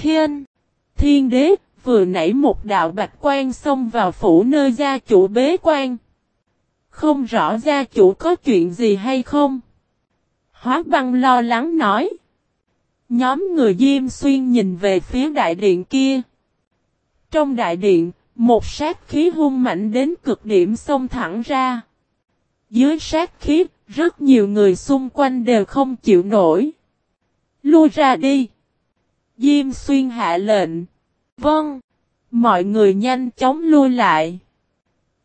Thiên! Thiên đế, vừa nãy một đạo bạch quan xông vào phủ nơi gia chủ bế quan. Không rõ gia chủ có chuyện gì hay không? Hóa băng lo lắng nói. Nhóm người Diêm Xuyên nhìn về phía đại điện kia. Trong đại điện, một sát khí hung mạnh đến cực điểm xông thẳng ra. Dưới sát khí, rất nhiều người xung quanh đều không chịu nổi. Lui ra đi. Diêm Xuyên hạ lệnh. Vâng. Mọi người nhanh chóng lui lại.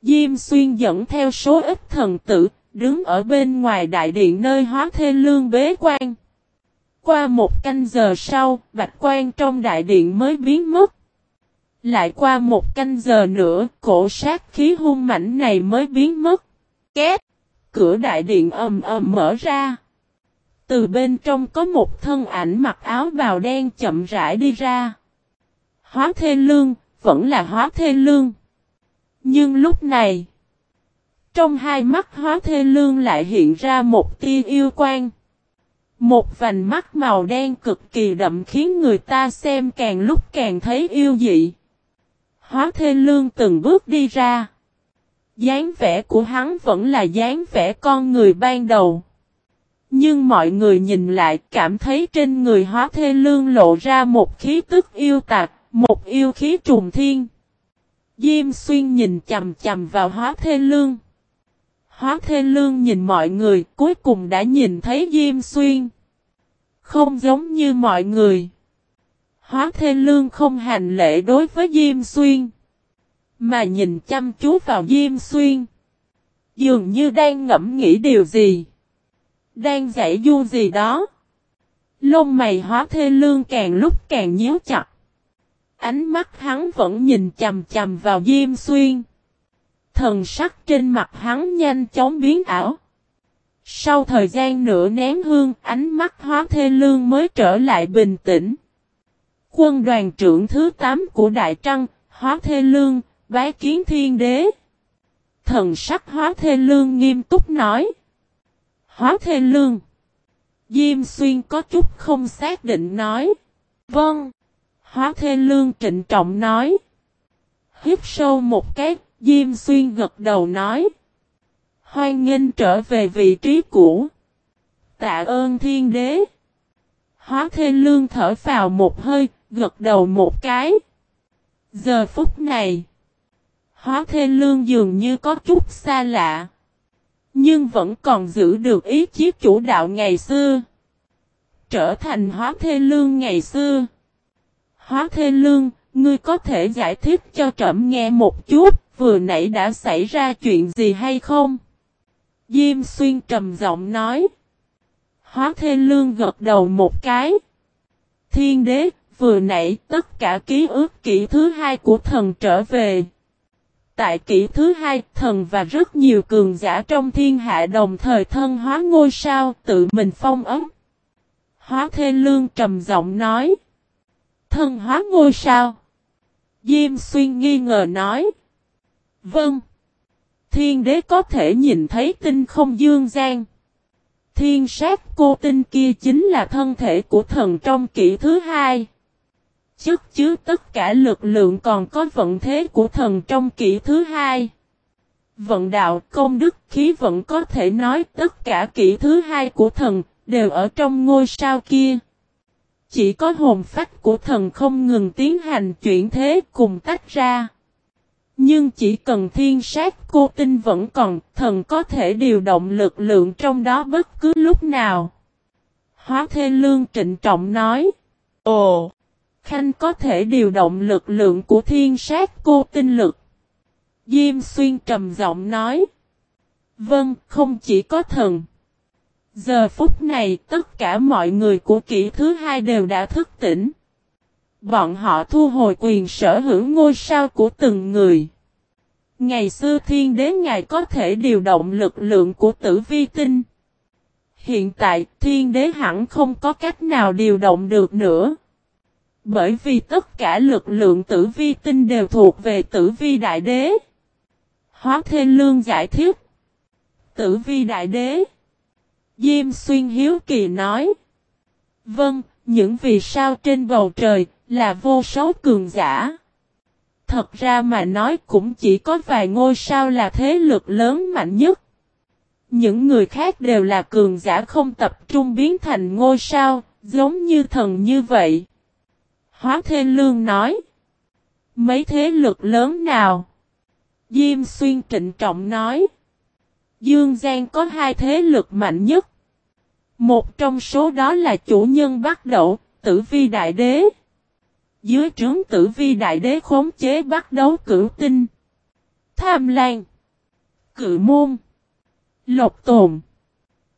Diêm Xuyên dẫn theo số ít thần tử, đứng ở bên ngoài đại điện nơi hóa thê lương bế quan. Qua một canh giờ sau, bạch quan trong đại điện mới biến mất. Lại qua một canh giờ nữa, cổ sát khí hung mảnh này mới biến mất. Két! Cửa đại điện ầm ầm mở ra. Từ bên trong có một thân ảnh mặc áo bào đen chậm rãi đi ra. Hóa thê lương, vẫn là hóa thê lương. Nhưng lúc này, trong hai mắt hóa thê lương lại hiện ra một tia yêu quan. Một vành mắt màu đen cực kỳ đậm khiến người ta xem càng lúc càng thấy yêu dị. Hóa thê lương từng bước đi ra. dáng vẻ của hắn vẫn là dáng vẻ con người ban đầu. Nhưng mọi người nhìn lại cảm thấy trên người hóa thê lương lộ ra một khí tức yêu tạc, một yêu khí trùng thiên. Diêm xuyên nhìn chầm chầm vào hóa thê lương. Hóa thê lương nhìn mọi người cuối cùng đã nhìn thấy Diêm xuyên. Không giống như mọi người. Hóa thê lương không hành lễ đối với Diêm xuyên. Mà nhìn chăm chú vào Diêm xuyên. Dường như đang ngẫm nghĩ điều gì. Đang giải du gì đó. Lông mày hóa thê lương càng lúc càng nhíu chặt. Ánh mắt hắn vẫn nhìn chầm chầm vào Diêm Xuyên. Thần sắc trên mặt hắn nhanh chóng biến ảo. Sau thời gian nửa nén hương, ánh mắt hóa thê lương mới trở lại bình tĩnh. Quân đoàn trưởng thứ 8 của Đại Trăng, hóa thê lương, bái kiến thiên đế. Thần sắc hóa thê lương nghiêm túc nói. Hóa thê lương. Diêm xuyên có chút không xác định nói. Vâng. Hóa thê lương trịnh trọng nói. Hít sâu một cái, Diêm xuyên gật đầu nói. Hoan nghênh trở về vị trí cũ. Tạ ơn thiên đế. Hóa thê lương thở vào một hơi, gật đầu một cái. Giờ phút này, hóa thê lương dường như có chút xa lạ. Nhưng vẫn còn giữ được ý chí chủ đạo ngày xưa. Trở thành hóa thê lương ngày xưa. Hóa thê lương, ngươi có thể giải thích cho trẫm nghe một chút, vừa nãy đã xảy ra chuyện gì hay không? Diêm xuyên trầm giọng nói. Hóa thê lương gật đầu một cái. Thiên đế, vừa nãy tất cả ký ức kỷ thứ hai của thần trở về. Tại kỷ thứ hai, thần và rất nhiều cường giả trong thiên hạ đồng thời thân hóa ngôi sao tự mình phong ấm. Hóa thê lương trầm giọng nói. Thân hóa ngôi sao. Diêm xuyên nghi ngờ nói. Vâng. Thiên đế có thể nhìn thấy tinh không dương gian. Thiên sát cô tinh kia chính là thân thể của thần trong kỷ thứ hai chất chứa tất cả lực lượng còn có vận thế của thần trong kỷ thứ hai. Vận đạo công đức khí vận có thể nói tất cả kỷ thứ hai của thần đều ở trong ngôi sao kia. Chỉ có hồn phách của thần không ngừng tiến hành chuyển thế cùng tách ra. Nhưng chỉ cần thiên sát cô tinh vẫn còn, thần có thể điều động lực lượng trong đó bất cứ lúc nào. Hóa Thê Lương trịnh trọng nói. Ồ! Khanh có thể điều động lực lượng của thiên sát cô tinh lực. Diêm xuyên trầm giọng nói. Vâng, không chỉ có thần. Giờ phút này tất cả mọi người của kỷ thứ hai đều đã thức tỉnh. Bọn họ thu hồi quyền sở hữu ngôi sao của từng người. Ngày xưa thiên đế ngài có thể điều động lực lượng của tử vi tinh. Hiện tại thiên đế hẳn không có cách nào điều động được nữa. Bởi vì tất cả lực lượng tử vi tinh đều thuộc về tử vi đại đế. Hóa Thê Lương giải thích. Tử vi đại đế. Diêm xuyên hiếu kỳ nói. Vâng, những vì sao trên bầu trời là vô số cường giả. Thật ra mà nói cũng chỉ có vài ngôi sao là thế lực lớn mạnh nhất. Những người khác đều là cường giả không tập trung biến thành ngôi sao, giống như thần như vậy. Hóa Thê Lương nói. Mấy thế lực lớn nào? Diêm Xuyên trịnh trọng nói. Dương Giang có hai thế lực mạnh nhất. Một trong số đó là chủ nhân bắt đầu, tử vi đại đế. Dưới trướng tử vi đại đế khống chế bắt đấu cửu tinh. Tham lan. Cự môn. Lộc tồn.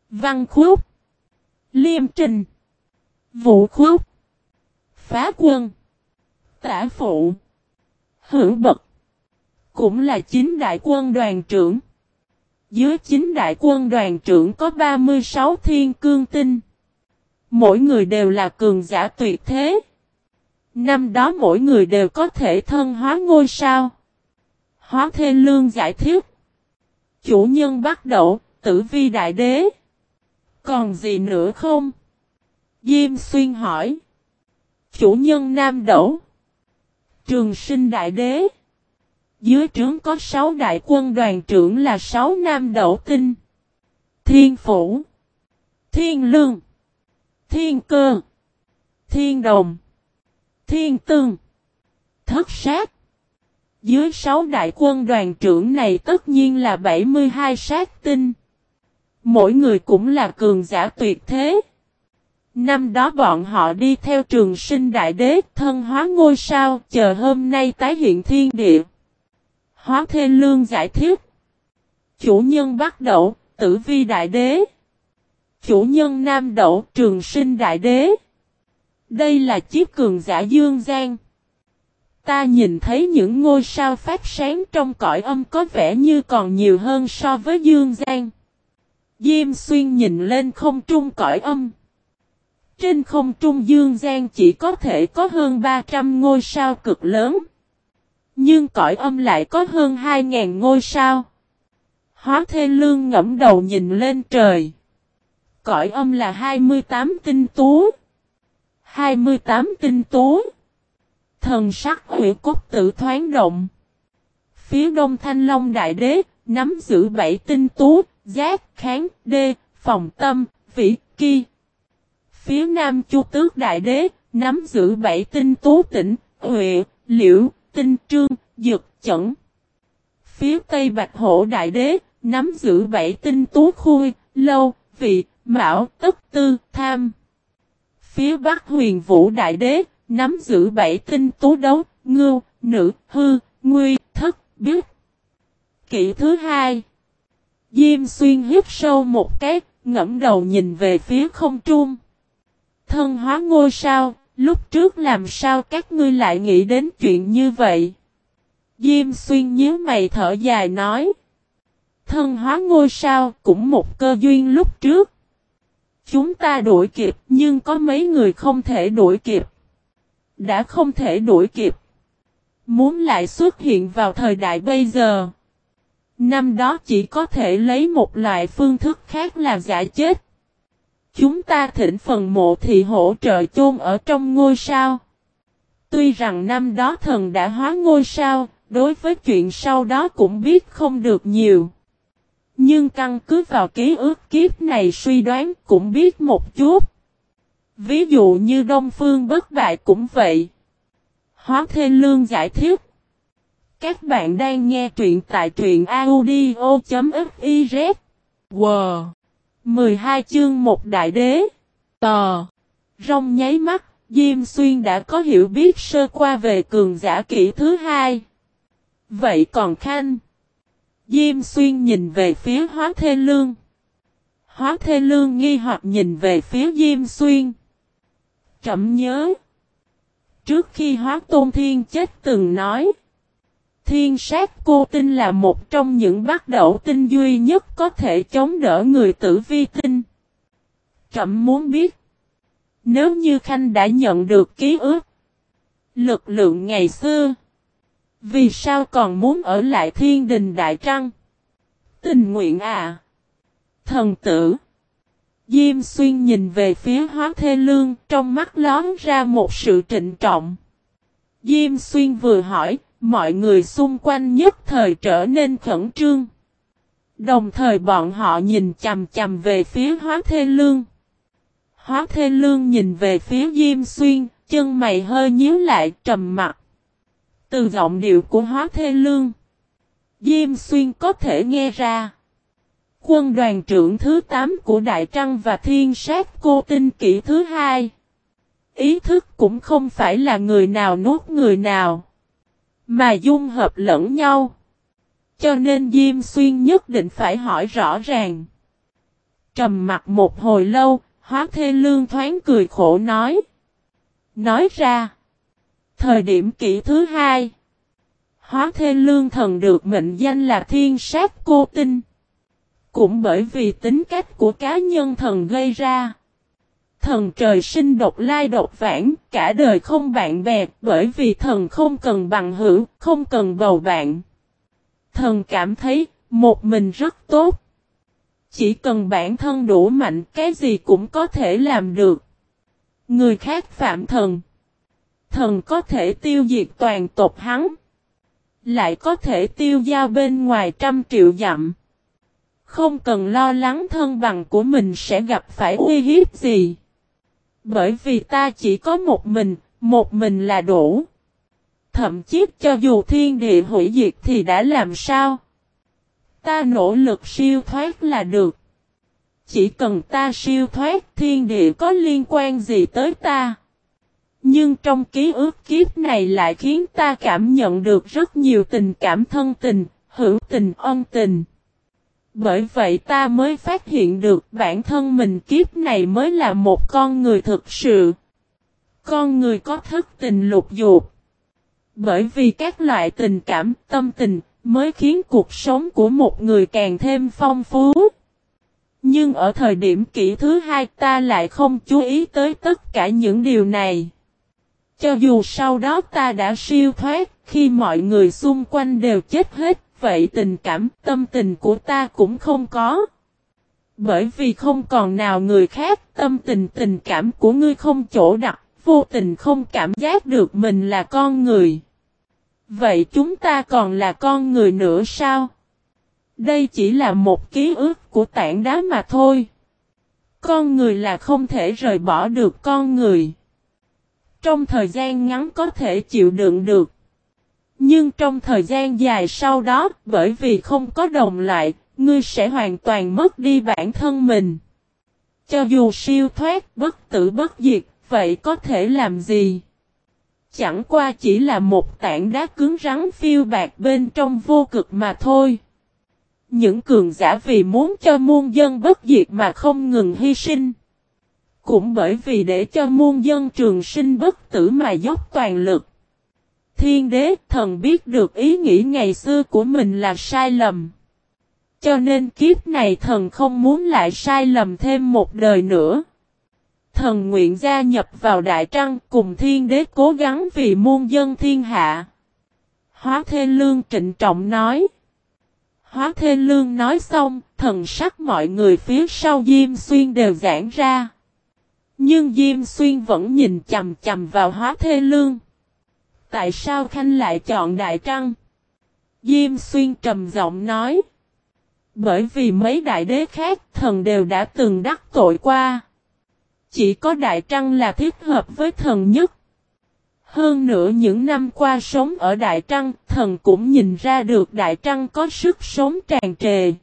Văn khúc. Liêm trình. Vũ khúc. Phá quân. Tả phụ. Hữu bậc. Cũng là chính đại quân đoàn trưởng. Dưới chính đại quân đoàn trưởng có 36 thiên cương tinh. Mỗi người đều là cường giả tuyệt thế. Năm đó mỗi người đều có thể thân hóa ngôi sao. Hóa Thê Lương giải thiết. Chủ nhân bắt đầu, tử vi đại đế. Còn gì nữa không? Diêm xuyên hỏi. Chủ nhân nam đẩu. Trường sinh đại đế. Dưới trướng có 6 đại quân đoàn trưởng là 6 nam Đẩu tinh. Thiên phủ. Thiên lương. Thiên cơ. Thiên đồng. Thiên tương. Thất sát. Dưới 6 đại quân đoàn trưởng này tất nhiên là 72 sát tinh. Mỗi người cũng là cường giả tuyệt thế. Năm đó bọn họ đi theo trường sinh đại đế thân hóa ngôi sao chờ hôm nay tái hiện thiên địa. Hóa Thê Lương giải thích. Chủ nhân bắt Đậu tử vi đại đế. Chủ nhân nam đậu, trường sinh đại đế. Đây là chiếc cường giả dương gian. Ta nhìn thấy những ngôi sao phát sáng trong cõi âm có vẻ như còn nhiều hơn so với dương gian. Diêm xuyên nhìn lên không trung cõi âm. Trên không trung dương gian chỉ có thể có hơn 300 ngôi sao cực lớn. Nhưng cõi âm lại có hơn 2.000 ngôi sao. Hóa Thê Lương ngẫm đầu nhìn lên trời. Cõi âm là 28 tinh tú. 28 tinh tú. Thần sắc hủy cốt tự thoáng động. Phía đông Thanh Long Đại Đế, nắm giữ bảy tinh tú, giác, kháng, đê, phòng tâm, vĩ, kỳ. Phía nam Chu Tước Đại Đế, nắm giữ bảy tinh tú tỉnh, huệ, liễu, tinh trương, dược chẩn. Phía tây Bạch Hổ Đại Đế, nắm giữ bảy tinh tú khui, lâu, vị, mão, tất tư, tham. Phía Bắc huyền vũ Đại Đế, nắm giữ bảy tinh tú đấu, ngưu, nữ, hư, nguy, thất, biết. Kỵ thứ hai. Diêm xuyên hít sâu một cái, ngẫm đầu nhìn về phía không trung. Thân hóa ngôi sao, Lúc trước làm sao các ngươi lại nghĩ đến chuyện như vậy? Diêm xuyên nhớ mày thở dài nói. Thân hóa ngôi sao cũng một cơ duyên lúc trước. Chúng ta đuổi kịp nhưng có mấy người không thể đuổi kịp. Đã không thể đuổi kịp. Muốn lại xuất hiện vào thời đại bây giờ. Năm đó chỉ có thể lấy một loại phương thức khác là giả chết. Chúng ta thỉnh phần mộ thì hỗ trợ chôn ở trong ngôi sao. Tuy rằng năm đó thần đã hóa ngôi sao, đối với chuyện sau đó cũng biết không được nhiều. Nhưng căn cứ vào ký ức kiếp này suy đoán cũng biết một chút. Ví dụ như Đông Phương bất bại cũng vậy. Hóa Thê Lương giải thích. Các bạn đang nghe truyện tại truyện audio.fif. Wow! 12 chương một đại đế. Tò. Rong nháy mắt, Diêm Xuyên đã có hiểu biết sơ qua về cường giả kỹ thứ hai. Vậy còn Khanh? Diêm Xuyên nhìn về phía Hóa Thê Lương. Hóa Thê Lương nghi hoặc nhìn về phía Diêm Xuyên. Chậm nhớ. Trước khi Hóa Tôn Thiên chết từng nói. Thiên sát cô tinh là một trong những bắt đầu tinh duy nhất có thể chống đỡ người tử vi tinh. Trậm muốn biết. Nếu như Khanh đã nhận được ký ức. Lực lượng ngày xưa. Vì sao còn muốn ở lại thiên đình Đại Trăng? Tình nguyện à? Thần tử. Diêm xuyên nhìn về phía hóa thê lương, trong mắt lón ra một sự trịnh trọng. Diêm xuyên vừa hỏi, mọi người xung quanh nhất thời trở nên khẩn trương. Đồng thời bọn họ nhìn chầm chầm về phía hóa thê lương. Hóa thê lương nhìn về phía Diêm Xuyên, chân mày hơi nhíu lại trầm mặt. Từ giọng điệu của hóa thê lương, Diêm Xuyên có thể nghe ra. Quân đoàn trưởng thứ 8 của Đại Trăng và Thiên sát cô tinh kỷ thứ hai. Ý thức cũng không phải là người nào nuốt người nào. Mà dung hợp lẫn nhau. Cho nên Diêm Xuyên nhất định phải hỏi rõ ràng. Trầm mặt một hồi lâu, hóa thê lương thoáng cười khổ nói. Nói ra. Thời điểm kỷ thứ hai. Hóa thê lương thần được mệnh danh là thiên sát cô tinh. Cũng bởi vì tính cách của cá nhân thần gây ra. Thần trời sinh độc lai độc vãng, cả đời không bạn bè, bởi vì thần không cần bằng hữu, không cần bầu bạn. Thần cảm thấy, một mình rất tốt. Chỉ cần bản thân đủ mạnh, cái gì cũng có thể làm được. Người khác phạm thần. Thần có thể tiêu diệt toàn tộc hắn. Lại có thể tiêu giao bên ngoài trăm triệu dặm. Không cần lo lắng thân bằng của mình sẽ gặp phải uy hiếp gì. Bởi vì ta chỉ có một mình, một mình là đủ. Thậm chí cho dù thiên địa hủy diệt thì đã làm sao? Ta nỗ lực siêu thoát là được. Chỉ cần ta siêu thoát thiên địa có liên quan gì tới ta. Nhưng trong ký ức kiếp này lại khiến ta cảm nhận được rất nhiều tình cảm thân tình, hữu tình ân tình. Bởi vậy ta mới phát hiện được bản thân mình kiếp này mới là một con người thực sự. Con người có thức tình lục dục. Bởi vì các loại tình cảm, tâm tình mới khiến cuộc sống của một người càng thêm phong phú. Nhưng ở thời điểm kỷ thứ hai ta lại không chú ý tới tất cả những điều này. Cho dù sau đó ta đã siêu thoát, khi mọi người xung quanh đều chết hết, vậy tình cảm, tâm tình của ta cũng không có. Bởi vì không còn nào người khác, tâm tình tình cảm của ngươi không chỗ đặt, vô tình không cảm giác được mình là con người. Vậy chúng ta còn là con người nữa sao? Đây chỉ là một ký ức của tảng đá mà thôi. Con người là không thể rời bỏ được con người. Trong thời gian ngắn có thể chịu đựng được. Nhưng trong thời gian dài sau đó, bởi vì không có đồng lại, ngươi sẽ hoàn toàn mất đi bản thân mình. Cho dù siêu thoát, bất tử bất diệt, vậy có thể làm gì? Chẳng qua chỉ là một tảng đá cứng rắn phiêu bạc bên trong vô cực mà thôi. Những cường giả vì muốn cho muôn dân bất diệt mà không ngừng hy sinh. Cũng bởi vì để cho muôn dân trường sinh bất tử mà dốc toàn lực. Thiên đế thần biết được ý nghĩ ngày xưa của mình là sai lầm. Cho nên kiếp này thần không muốn lại sai lầm thêm một đời nữa. Thần nguyện gia nhập vào Đại Trăng cùng thiên đế cố gắng vì muôn dân thiên hạ. Hóa Thê Lương trịnh trọng nói. Hóa Thê Lương nói xong, thần sắc mọi người phía sau Diêm Xuyên đều giãn ra. Nhưng Diêm Xuyên vẫn nhìn chầm chầm vào Hóa Thê Lương. Tại sao Khanh lại chọn Đại Trăng? Diêm Xuyên trầm giọng nói. Bởi vì mấy đại đế khác thần đều đã từng đắc tội qua. Chỉ có Đại Trăng là thiết hợp với thần nhất. Hơn nữa những năm qua sống ở Đại Trăng, thần cũng nhìn ra được Đại Trăng có sức sống tràn trề.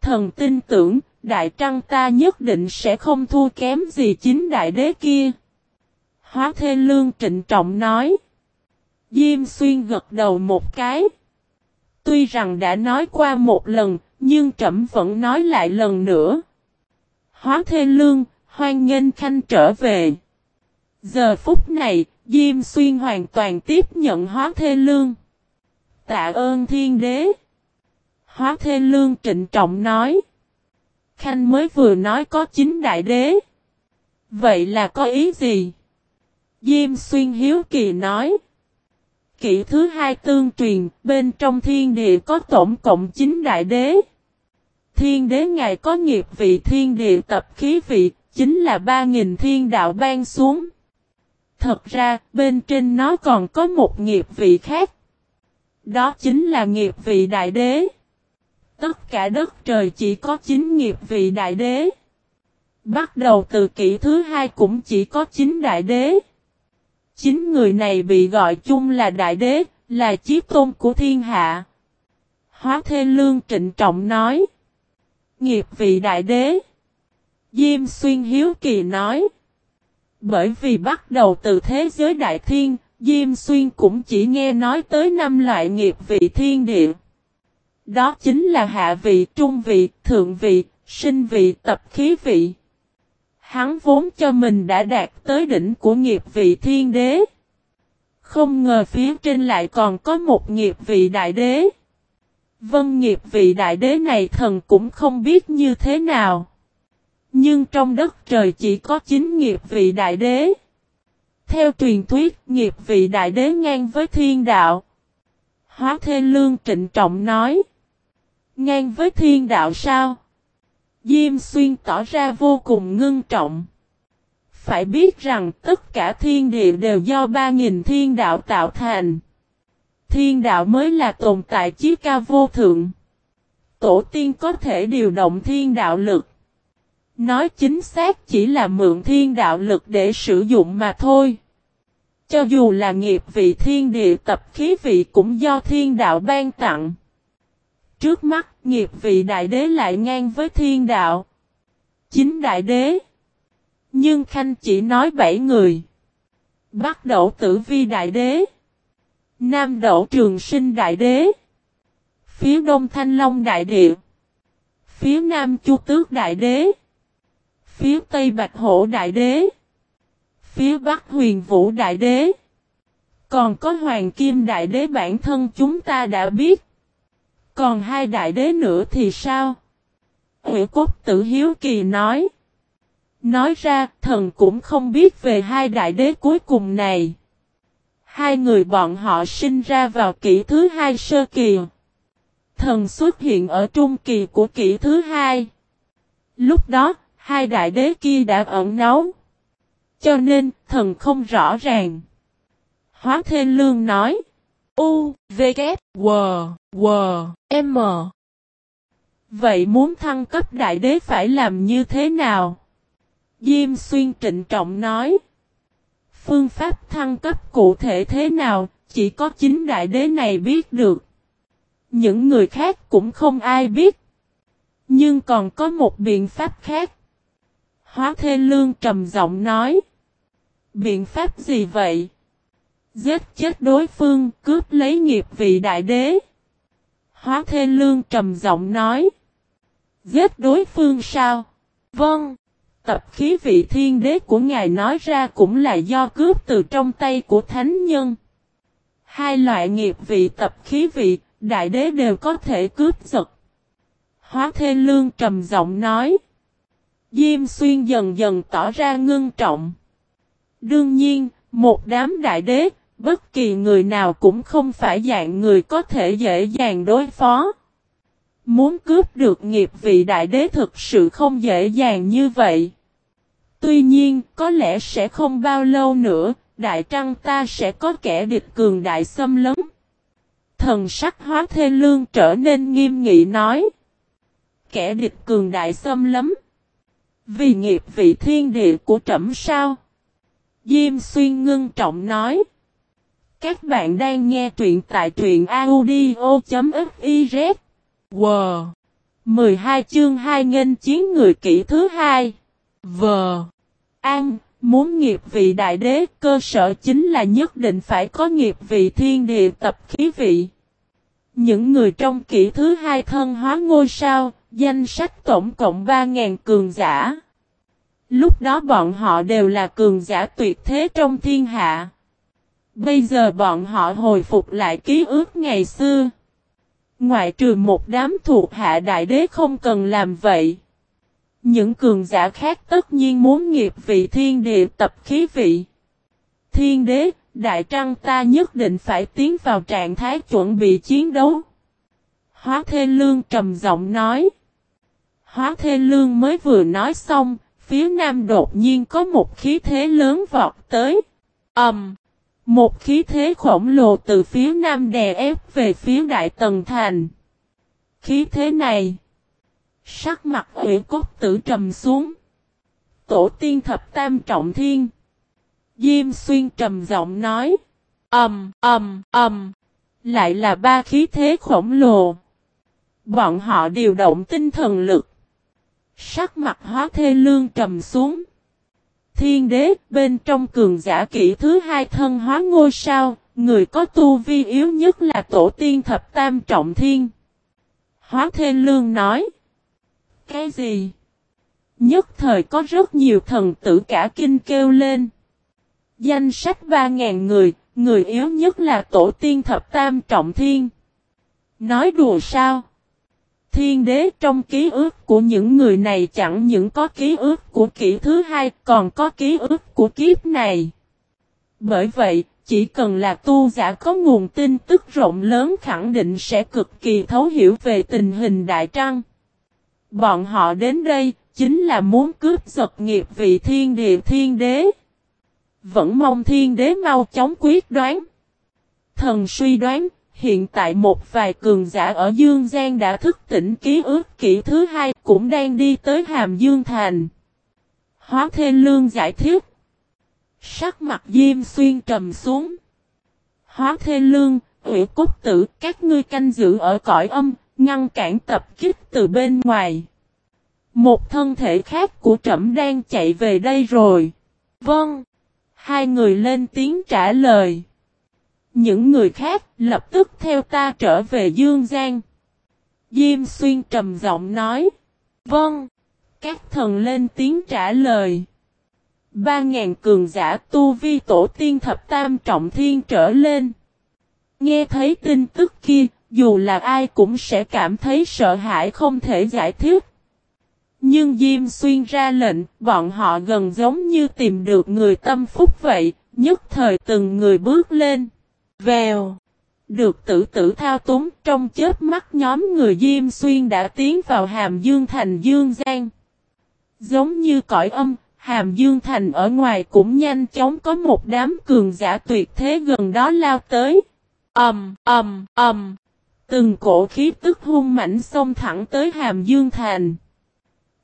Thần tin tưởng, Đại Trăng ta nhất định sẽ không thua kém gì chính đại đế kia. Hóa Thê Lương trịnh trọng nói. Diêm Xuyên gật đầu một cái. Tuy rằng đã nói qua một lần, nhưng trẫm vẫn nói lại lần nữa. Hóa Thê Lương, hoan nghênh khanh trở về. Giờ phút này, Diêm Xuyên hoàn toàn tiếp nhận hóa thê lương. Tạ ơn thiên đế. Hóa thê lương trịnh trọng nói. Khanh mới vừa nói có chính đại đế. Vậy là có ý gì? Diêm Xuyên hiếu kỳ nói. Kỷ thứ hai tương truyền, bên trong thiên địa có tổng cộng 9 đại đế. Thiên đế ngài có nghiệp vị thiên địa tập khí vị, chính là ba nghìn thiên đạo ban xuống. Thật ra, bên trên nó còn có một nghiệp vị khác. Đó chính là nghiệp vị đại đế. Tất cả đất trời chỉ có chín nghiệp vị đại đế. Bắt đầu từ kỷ thứ hai cũng chỉ có chín đại đế chính người này bị gọi chung là đại đế, là chí tôn của thiên hạ. Hóa Thê Lương trịnh trọng nói. Nghiệp vị đại đế. Diêm Xuyên Hiếu Kỳ nói. Bởi vì bắt đầu từ thế giới đại thiên, Diêm Xuyên cũng chỉ nghe nói tới năm loại nghiệp vị thiên địa. Đó chính là hạ vị, trung vị, thượng vị, sinh vị, tập khí vị. Hắn vốn cho mình đã đạt tới đỉnh của nghiệp vị thiên đế. Không ngờ phía trên lại còn có một nghiệp vị đại đế. Vân nghiệp vị đại đế này thần cũng không biết như thế nào. Nhưng trong đất trời chỉ có chín nghiệp vị đại đế. Theo truyền thuyết, nghiệp vị đại đế ngang với thiên đạo. Hóa Thê Lương trịnh trọng nói. Ngang với thiên đạo sao? Diêm xuyên tỏ ra vô cùng ngưng trọng. Phải biết rằng tất cả thiên địa đều do ba nghìn thiên đạo tạo thành. Thiên đạo mới là tồn tại chí ca vô thượng. Tổ tiên có thể điều động thiên đạo lực. Nói chính xác chỉ là mượn thiên đạo lực để sử dụng mà thôi. Cho dù là nghiệp vị thiên địa tập khí vị cũng do thiên đạo ban tặng. Trước mắt, nghiệp vị đại đế lại ngang với thiên đạo. Chính đại đế. Nhưng Khanh chỉ nói bảy người. Bắt đầu tử vi đại đế. Nam đậu trường sinh đại đế. Phía đông thanh long đại địa. Phía nam chu tước đại đế. Phía tây bạch hổ đại đế. Phía bắc huyền vũ đại đế. Còn có hoàng kim đại đế bản thân chúng ta đã biết. Còn hai đại đế nữa thì sao? Hữu cốt tử hiếu kỳ nói. Nói ra, thần cũng không biết về hai đại đế cuối cùng này. Hai người bọn họ sinh ra vào kỷ thứ hai sơ kỳ. Thần xuất hiện ở trung kỳ của kỷ thứ hai. Lúc đó, hai đại đế kia đã ẩn náu. Cho nên, thần không rõ ràng. Hóa Thê Lương nói. U, V, K, W, W, M. Vậy muốn thăng cấp đại đế phải làm như thế nào? Diêm xuyên trịnh trọng nói. Phương pháp thăng cấp cụ thể thế nào, chỉ có chính đại đế này biết được. Những người khác cũng không ai biết. Nhưng còn có một biện pháp khác. Hóa Thê Lương trầm giọng nói. Biện pháp gì vậy? Giết chết đối phương, cướp lấy nghiệp vị đại đế. Hóa Thê Lương trầm giọng nói. Giết đối phương sao? Vâng. Tập khí vị thiên đế của ngài nói ra cũng là do cướp từ trong tay của thánh nhân. Hai loại nghiệp vị tập khí vị, đại đế đều có thể cướp giật. Hóa Thê Lương trầm giọng nói. Diêm xuyên dần dần tỏ ra ngưng trọng. Đương nhiên, một đám đại đế, bất kỳ người nào cũng không phải dạng người có thể dễ dàng đối phó. Muốn cướp được nghiệp vị đại đế thực sự không dễ dàng như vậy. Tuy nhiên, có lẽ sẽ không bao lâu nữa, đại trăng ta sẽ có kẻ địch cường đại xâm lấn. Thần sắc hóa thê lương trở nên nghiêm nghị nói. Kẻ địch cường đại xâm lấn. Vì nghiệp vị thiên địa của trẫm sao? Diêm xuyên ngưng trọng nói. Các bạn đang nghe truyện tại truyện audio.fiz. Wow! 12 chương 2 nghênh chiến người kỹ thứ hai. V. An, muốn nghiệp vị đại đế, cơ sở chính là nhất định phải có nghiệp vị thiên địa tập khí vị. Những người trong kỷ thứ hai thân hóa ngôi sao, danh sách tổng cộng 3.000 cường giả. Lúc đó bọn họ đều là cường giả tuyệt thế trong thiên hạ. Bây giờ bọn họ hồi phục lại ký ức ngày xưa. Ngoại trừ một đám thuộc hạ đại đế không cần làm vậy. Những cường giả khác tất nhiên muốn nghiệp vị thiên địa tập khí vị. Thiên đế, đại trăng ta nhất định phải tiến vào trạng thái chuẩn bị chiến đấu. Hóa Thê Lương trầm giọng nói. Hóa Thê Lương mới vừa nói xong, phía nam đột nhiên có một khí thế lớn vọt tới. ầm, um, một khí thế khổng lồ từ phía nam đè ép về phía Đại Tần Thành. Khí thế này, sắc mặt ủy cốt tử trầm xuống. Tổ tiên thập tam trọng thiên. Diêm xuyên trầm giọng nói. âm âm âm Lại là ba khí thế khổng lồ. Bọn họ điều động tinh thần lực. Sắc mặt hóa thê lương trầm xuống. Thiên đế bên trong cường giả kỷ thứ hai thân hóa ngôi sao, người có tu vi yếu nhất là tổ tiên thập tam trọng thiên. Hóa Thiên lương nói. Cái gì? Nhất thời có rất nhiều thần tử cả kinh kêu lên. Danh sách 3.000 người, người yếu nhất là tổ tiên thập tam trọng thiên. Nói đùa sao? Thiên đế trong ký ức của những người này chẳng những có ký ức của kỷ thứ hai còn có ký ức của kiếp này. Bởi vậy, chỉ cần là tu giả có nguồn tin tức rộng lớn khẳng định sẽ cực kỳ thấu hiểu về tình hình Đại Trăng. Bọn họ đến đây, chính là muốn cướp giật nghiệp vị thiên địa thiên đế. Vẫn mong thiên đế mau chóng quyết đoán. Thần suy đoán, hiện tại một vài cường giả ở Dương Giang đã thức tỉnh ký ức kỷ thứ hai cũng đang đi tới Hàm Dương Thành. Hóa Thê Lương giải thích. Sắc mặt Diêm Xuyên trầm xuống. Hóa Thê Lương, ủy cốt tử, các ngươi canh giữ ở cõi âm, ngăn cản tập kích từ bên ngoài. Một thân thể khác của trẫm đang chạy về đây rồi. Vâng. Hai người lên tiếng trả lời. Những người khác lập tức theo ta trở về Dương Giang. Diêm xuyên trầm giọng nói. Vâng. Các thần lên tiếng trả lời. Ba ngàn cường giả tu vi tổ tiên thập tam trọng thiên trở lên. Nghe thấy tin tức kia, dù là ai cũng sẽ cảm thấy sợ hãi không thể giải thích. Nhưng Diêm Xuyên ra lệnh, bọn họ gần giống như tìm được người tâm phúc vậy, nhất thời từng người bước lên. Vèo. Được tử tử thao túng trong chết mắt nhóm người Diêm Xuyên đã tiến vào Hàm Dương Thành Dương Giang. Giống như cõi âm, Hàm Dương Thành ở ngoài cũng nhanh chóng có một đám cường giả tuyệt thế gần đó lao tới. Ẩm, Ẩm, Ẩm. Từng cổ khí tức hung mạnh xông thẳng tới Hàm Dương Thành.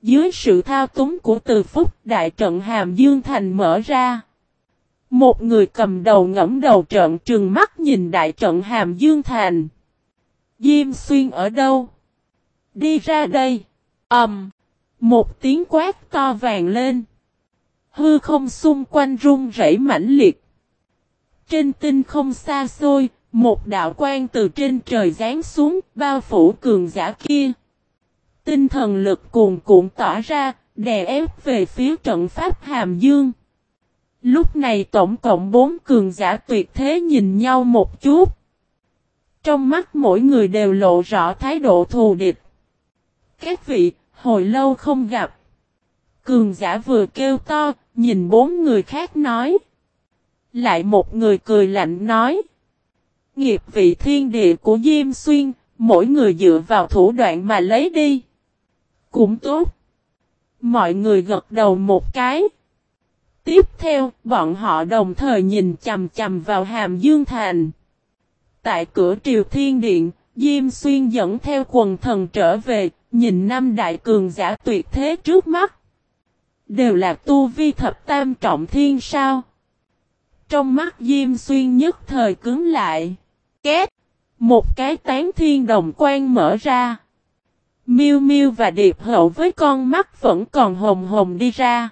Dưới sự thao túng của từ phúc đại trận Hàm Dương Thành mở ra. Một người cầm đầu ngẫm đầu trận trừng mắt nhìn đại trận Hàm Dương Thành. Diêm xuyên ở đâu? Đi ra đây. ầm, um, Một tiếng quát to vàng lên. Hư không xung quanh rung rẩy mãnh liệt. Trên tinh không xa xôi, một đạo quan từ trên trời rán xuống, bao phủ cường giả kia. Tinh thần lực cuồn cuộn tỏa ra, đè ép về phía trận pháp Hàm Dương. Lúc này tổng cộng bốn cường giả tuyệt thế nhìn nhau một chút. Trong mắt mỗi người đều lộ rõ thái độ thù địch. Các vị, hồi lâu không gặp. Cường giả vừa kêu to, nhìn bốn người khác nói. Lại một người cười lạnh nói. Nghiệp vị thiên địa của Diêm Xuyên, mỗi người dựa vào thủ đoạn mà lấy đi. Cũng tốt. Mọi người gật đầu một cái. Tiếp theo, bọn họ đồng thời nhìn chầm chầm vào Hàm Dương Thành. Tại cửa Triều Thiên Điện, Diêm Xuyên dẫn theo quần thần trở về, nhìn năm đại cường giả tuyệt thế trước mắt. Đều là tu vi thập tam trọng thiên sao. Trong mắt Diêm Xuyên nhất thời cứng lại. Két! Một cái tán thiên đồng quan mở ra. Miêu Miêu và Điệp Hậu với con mắt vẫn còn hồng hồng đi ra.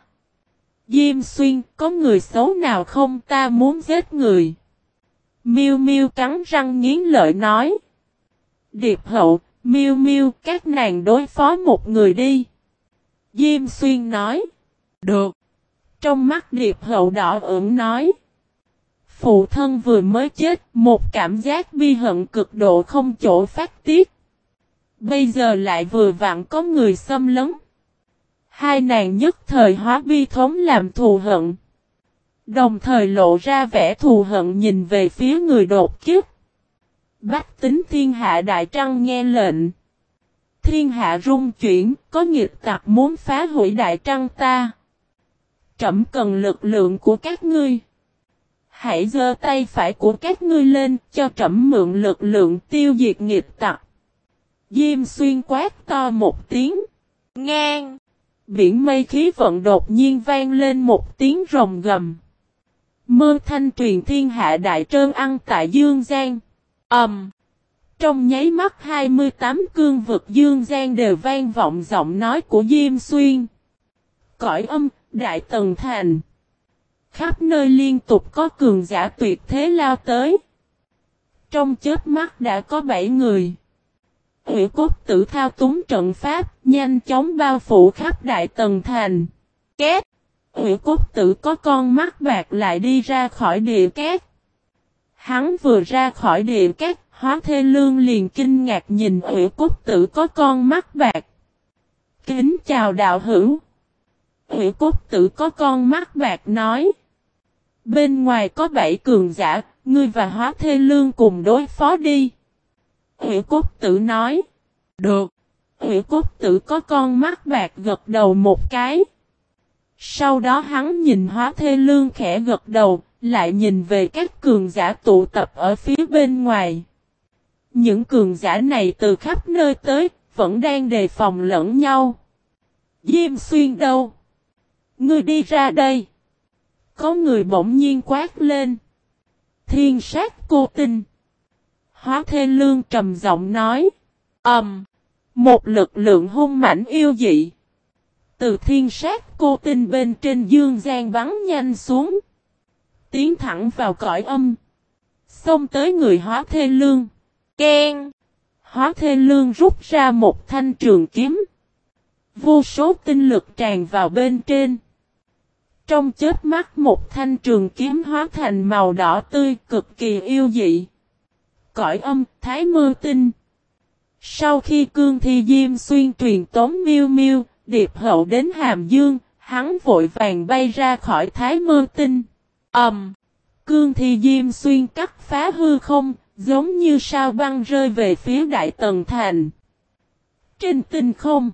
Diêm xuyên, có người xấu nào không ta muốn giết người. Miêu Miêu cắn răng nghiến lợi nói. Điệp Hậu, Miêu Miêu, các nàng đối phó một người đi. Diêm xuyên nói. Được. Trong mắt Điệp Hậu đỏ ửng nói. Phụ thân vừa mới chết, một cảm giác bi hận cực độ không chỗ phát tiết. Bây giờ lại vừa vặn có người xâm lấn. Hai nàng nhất thời hóa bi thống làm thù hận. Đồng thời lộ ra vẻ thù hận nhìn về phía người đột kiếp. Bách tính thiên hạ đại trăng nghe lệnh. Thiên hạ rung chuyển, có nghiệp tặc muốn phá hủy đại trăng ta. Trẩm cần lực lượng của các ngươi. Hãy giơ tay phải của các ngươi lên, cho trẩm mượn lực lượng tiêu diệt nghiệp tặc. Diêm xuyên quát to một tiếng. Ngang. Biển mây khí vận đột nhiên vang lên một tiếng rồng gầm. Mơ thanh truyền thiên hạ đại trơn ăn tại Dương Giang. Ẩm. Um. Trong nháy mắt 28 cương vực Dương Giang đều vang vọng giọng nói của Diêm Xuyên. Cõi âm, Đại Tần Thành. Khắp nơi liên tục có cường giả tuyệt thế lao tới. Trong chết mắt đã có 7 người. Hủy cốt tử thao túng trận pháp, nhanh chóng bao phủ khắp Đại Tần Thành. Két! Hủy cốt tử có con mắt bạc lại đi ra khỏi địa két. Hắn vừa ra khỏi địa két, hóa thê lương liền kinh ngạc nhìn hủy cốt tử có con mắt bạc. Kính chào đạo hữu. Hủy cốt tử có con mắt bạc nói. Bên ngoài có bảy cường giả, ngươi và hóa thê lương cùng đối phó đi. Hỷ cốt tử nói. Được. Hỷ cốt tử có con mắt bạc gật đầu một cái. Sau đó hắn nhìn hóa thê lương khẽ gật đầu, lại nhìn về các cường giả tụ tập ở phía bên ngoài. Những cường giả này từ khắp nơi tới, vẫn đang đề phòng lẫn nhau. Diêm xuyên đâu? Ngươi đi ra đây. Có người bỗng nhiên quát lên. Thiên sát cô tinh. Hóa thê lương trầm giọng nói. Ẩm. Um, một lực lượng hung mãnh yêu dị. Từ thiên sát cô tinh bên trên dương gian bắn nhanh xuống. Tiến thẳng vào cõi âm. Xông tới người hóa thê lương. Ken. Hóa thê lương rút ra một thanh trường kiếm. Vô số tinh lực tràn vào bên trên. Trong chết mắt một thanh trường kiếm hóa thành màu đỏ tươi cực kỳ yêu dị. Cõi âm, thái mơ tinh. Sau khi cương thi diêm xuyên truyền tống miêu miêu, điệp hậu đến hàm dương, hắn vội vàng bay ra khỏi thái mơ tinh. Ẩm! Um, cương thi diêm xuyên cắt phá hư không, giống như sao băng rơi về phía đại tần thành. Trên tinh không.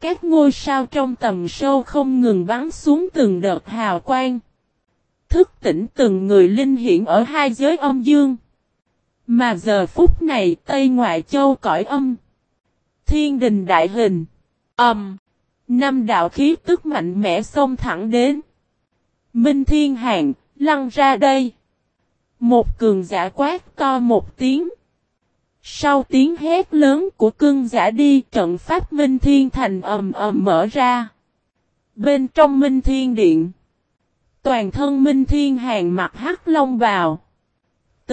Các ngôi sao trong tầm sâu không ngừng bắn xuống từng đợt hào quang. Thức tỉnh từng người linh hiện ở hai giới âm dương. Mà giờ phút này Tây Ngoại Châu cõi âm. Thiên đình đại hình. Âm. Năm đạo khí tức mạnh mẽ xông thẳng đến. Minh Thiên Hàng, lăn ra đây. Một cường giả quát to một tiếng. Sau tiếng hét lớn của cương giả đi trận pháp Minh Thiên Thành ầm ầm mở ra. Bên trong Minh Thiên Điện. Toàn thân Minh Thiên hàng mặc hắc long vào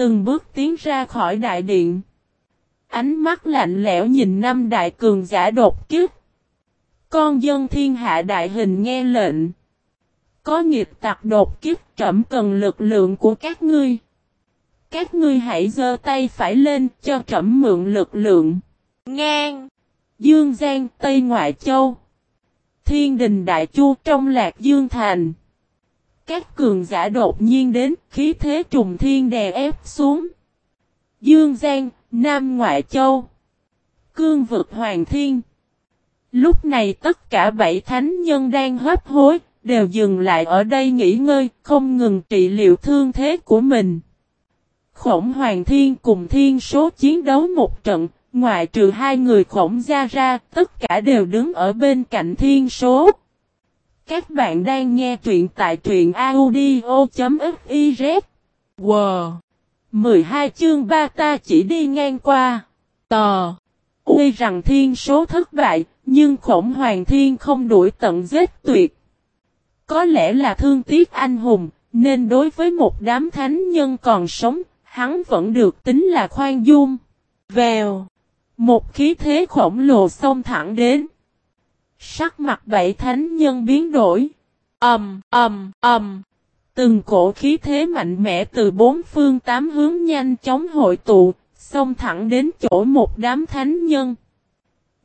Từng bước tiến ra khỏi đại điện. Ánh mắt lạnh lẽo nhìn năm đại cường giả đột kích. Con dân thiên hạ đại hình nghe lệnh. Có nghiệp tặc đột kích trẩm cần lực lượng của các ngươi. Các ngươi hãy giơ tay phải lên cho trẫm mượn lực lượng. Ngang. Dương Giang, Tây Ngoại Châu. Thiên đình Đại Chu trong Lạc Dương Thành. Các cường giả đột nhiên đến, khí thế trùng thiên đè ép xuống. Dương Giang, Nam Ngoại Châu. Cương vực Hoàng Thiên. Lúc này tất cả bảy thánh nhân đang hấp hối, đều dừng lại ở đây nghỉ ngơi, không ngừng trị liệu thương thế của mình. Khổng Hoàng Thiên cùng thiên số chiến đấu một trận, ngoại trừ hai người khổng ra ra, tất cả đều đứng ở bên cạnh thiên số. Các bạn đang nghe truyện tại truyện audio.fiz. Wow! 12 chương 3 ta chỉ đi ngang qua. Tò! Tuy rằng thiên số thất bại, nhưng khổng hoàng thiên không đuổi tận giết tuyệt. Có lẽ là thương tiếc anh hùng, nên đối với một đám thánh nhân còn sống, hắn vẫn được tính là khoan dung. Vèo. Một khí thế khổng lồ xông thẳng đến. Sắc mặt bảy thánh nhân biến đổi. Ầm, ầm, ầm. Từng cổ khí thế mạnh mẽ từ bốn phương tám hướng nhanh chóng hội tụ, xông thẳng đến chỗ một đám thánh nhân.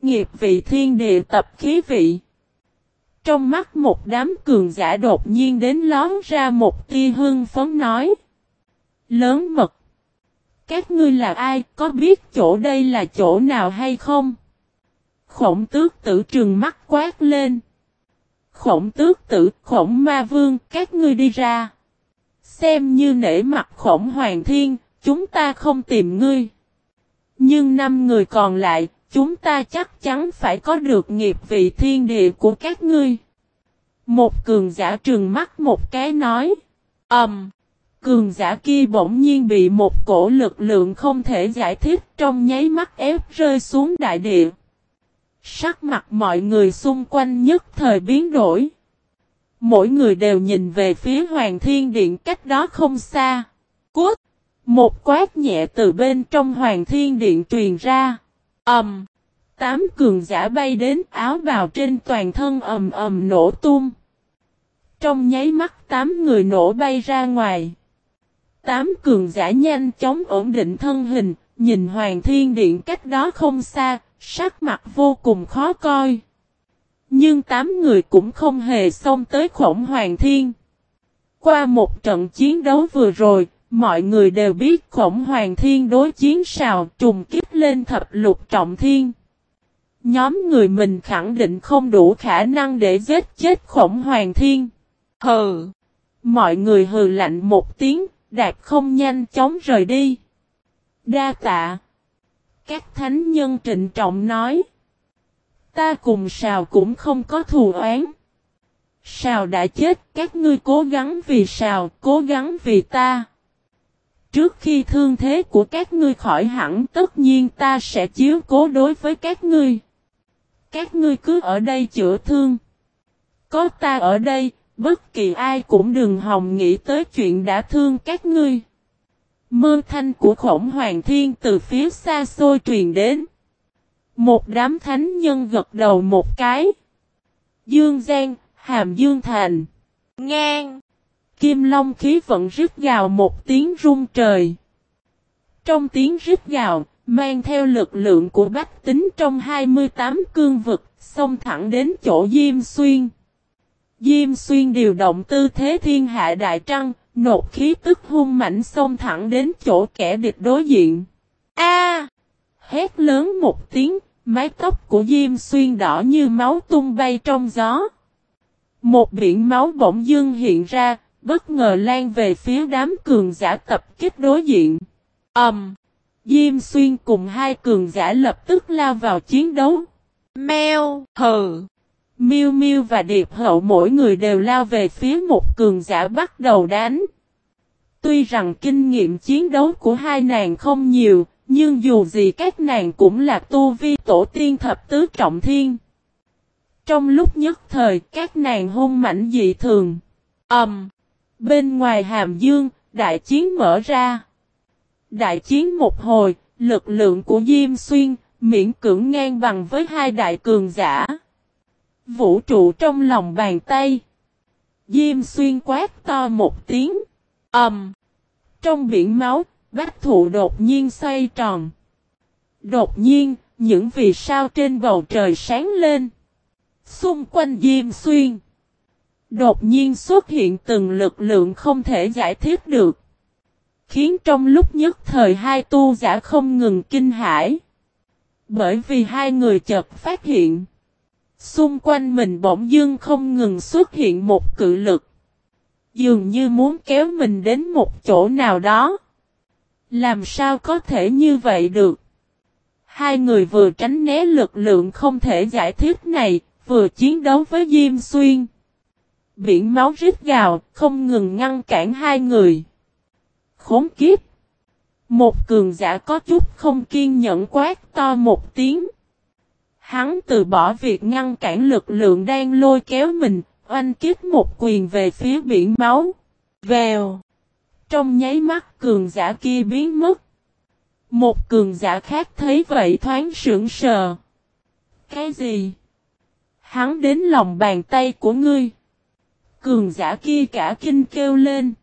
Nghiệp vị thiên địa tập khí vị. Trong mắt một đám cường giả đột nhiên đến lón ra một tia hương phấn nói. Lớn mật. Các ngươi là ai, có biết chỗ đây là chỗ nào hay không? Khổng tước tử trừng mắt quát lên. Khổng tước tử, khổng ma vương, các ngươi đi ra. Xem như nể mặt khổng hoàng thiên, chúng ta không tìm ngươi. Nhưng năm người còn lại, chúng ta chắc chắn phải có được nghiệp vị thiên địa của các ngươi. Một cường giả trừng mắt một cái nói. Ẩm. Um, cường giả kia bỗng nhiên bị một cổ lực lượng không thể giải thích trong nháy mắt ép rơi xuống đại địa. Sắc mặt mọi người xung quanh nhất thời biến đổi. Mỗi người đều nhìn về phía Hoàng Thiên Điện cách đó không xa. Cút! Một quát nhẹ từ bên trong Hoàng Thiên Điện truyền ra. Ẩm! Um, tám cường giả bay đến áo bào trên toàn thân ầm ầm nổ tung. Trong nháy mắt tám người nổ bay ra ngoài. Tám cường giả nhanh chóng ổn định thân hình, nhìn Hoàng Thiên Điện cách đó không xa, sắc mặt vô cùng khó coi. Nhưng tám người cũng không hề xông tới khổng Hoàng Thiên. Qua một trận chiến đấu vừa rồi, mọi người đều biết khổng Hoàng Thiên đối chiến sào trùng kiếp lên thập lục trọng thiên. Nhóm người mình khẳng định không đủ khả năng để giết chết khổng Hoàng Thiên. Hừ! Mọi người hừ lạnh một tiếng, đạt không nhanh chóng rời đi. Đa tạ! Các thánh nhân trịnh trọng nói. Ta cùng Sào cũng không có thù oán. Sào đã chết, các ngươi cố gắng vì Sào, cố gắng vì ta. Trước khi thương thế của các ngươi khỏi hẳn tất nhiên ta sẽ chiếu cố đối với các ngươi. Các ngươi cứ ở đây chữa thương. Có ta ở đây, bất kỳ ai cũng đừng hòng nghĩ tới chuyện đã thương các ngươi. Mơ thanh của khổng hoàng thiên từ phía xa xôi truyền đến. Một đám thánh nhân gật đầu một cái. Dương Giang, Hàm Dương Thành. Ngang. Kim Long khí vận rít gào một tiếng rung trời. Trong tiếng rít gào, mang theo lực lượng của bách tính trong 28 cương vực, xông thẳng đến chỗ Diêm Xuyên. Diêm Xuyên điều động tư thế thiên hạ đại trăng, nột khí tức hung mạnh xông thẳng đến chỗ kẻ địch đối diện. A! hét lớn một tiếng, mái tóc của Diêm Xuyên đỏ như máu tung bay trong gió. Một biển máu bỗng dưng hiện ra, bất ngờ lan về phía đám cường giả tập kích đối diện. Ầm! Um, Diêm Xuyên cùng hai cường giả lập tức lao vào chiến đấu. Mèo, hừ. Miu Miu và Điệp Hậu mỗi người đều lao về phía một cường giả bắt đầu đánh. Tuy rằng kinh nghiệm chiến đấu của hai nàng không nhiều, nhưng dù gì các nàng cũng là tu vi tổ tiên thập tứ trọng thiên. Trong lúc nhất thời các nàng hung mảnh dị thường. ầm Um, bên ngoài hàm dương, đại chiến mở ra. Đại chiến một hồi, lực lượng của Diêm Xuyên, miễn cưỡng ngang bằng với hai đại cường giả. Vũ trụ trong lòng bàn tay. Diêm Xuyên quát to một tiếng. Ẩm. Um, trong biển máu, bách thụ đột nhiên xoay tròn. Đột nhiên, những vì sao trên bầu trời sáng lên. Xung quanh Diêm Xuyên. Đột nhiên xuất hiện từng lực lượng không thể giải thích được. Khiến trong lúc nhất thời hai tu giả không ngừng kinh hãi. Bởi vì hai người chợt phát hiện. Xung quanh mình bỗng dưng không ngừng xuất hiện một cự lực. Dường như muốn kéo mình đến một chỗ nào đó. Làm sao có thể như vậy được? Hai người vừa tránh né lực lượng không thể giải thích này, vừa chiến đấu với Diêm Xuyên. Biển máu rít gào, không ngừng ngăn cản hai người. Khốn kiếp! Một cường giả có chút không kiên nhẫn quát to một tiếng. Hắn từ bỏ việc ngăn cản lực lượng đang lôi kéo mình, oanh kích một quyền về phía biển máu. Vèo! Trong nháy mắt cường giả kia biến mất. Một cường giả khác thấy vậy thoáng sững sờ. Cái gì? Hắn đến lòng bàn tay của ngươi. Cường giả kia cả kinh kêu lên.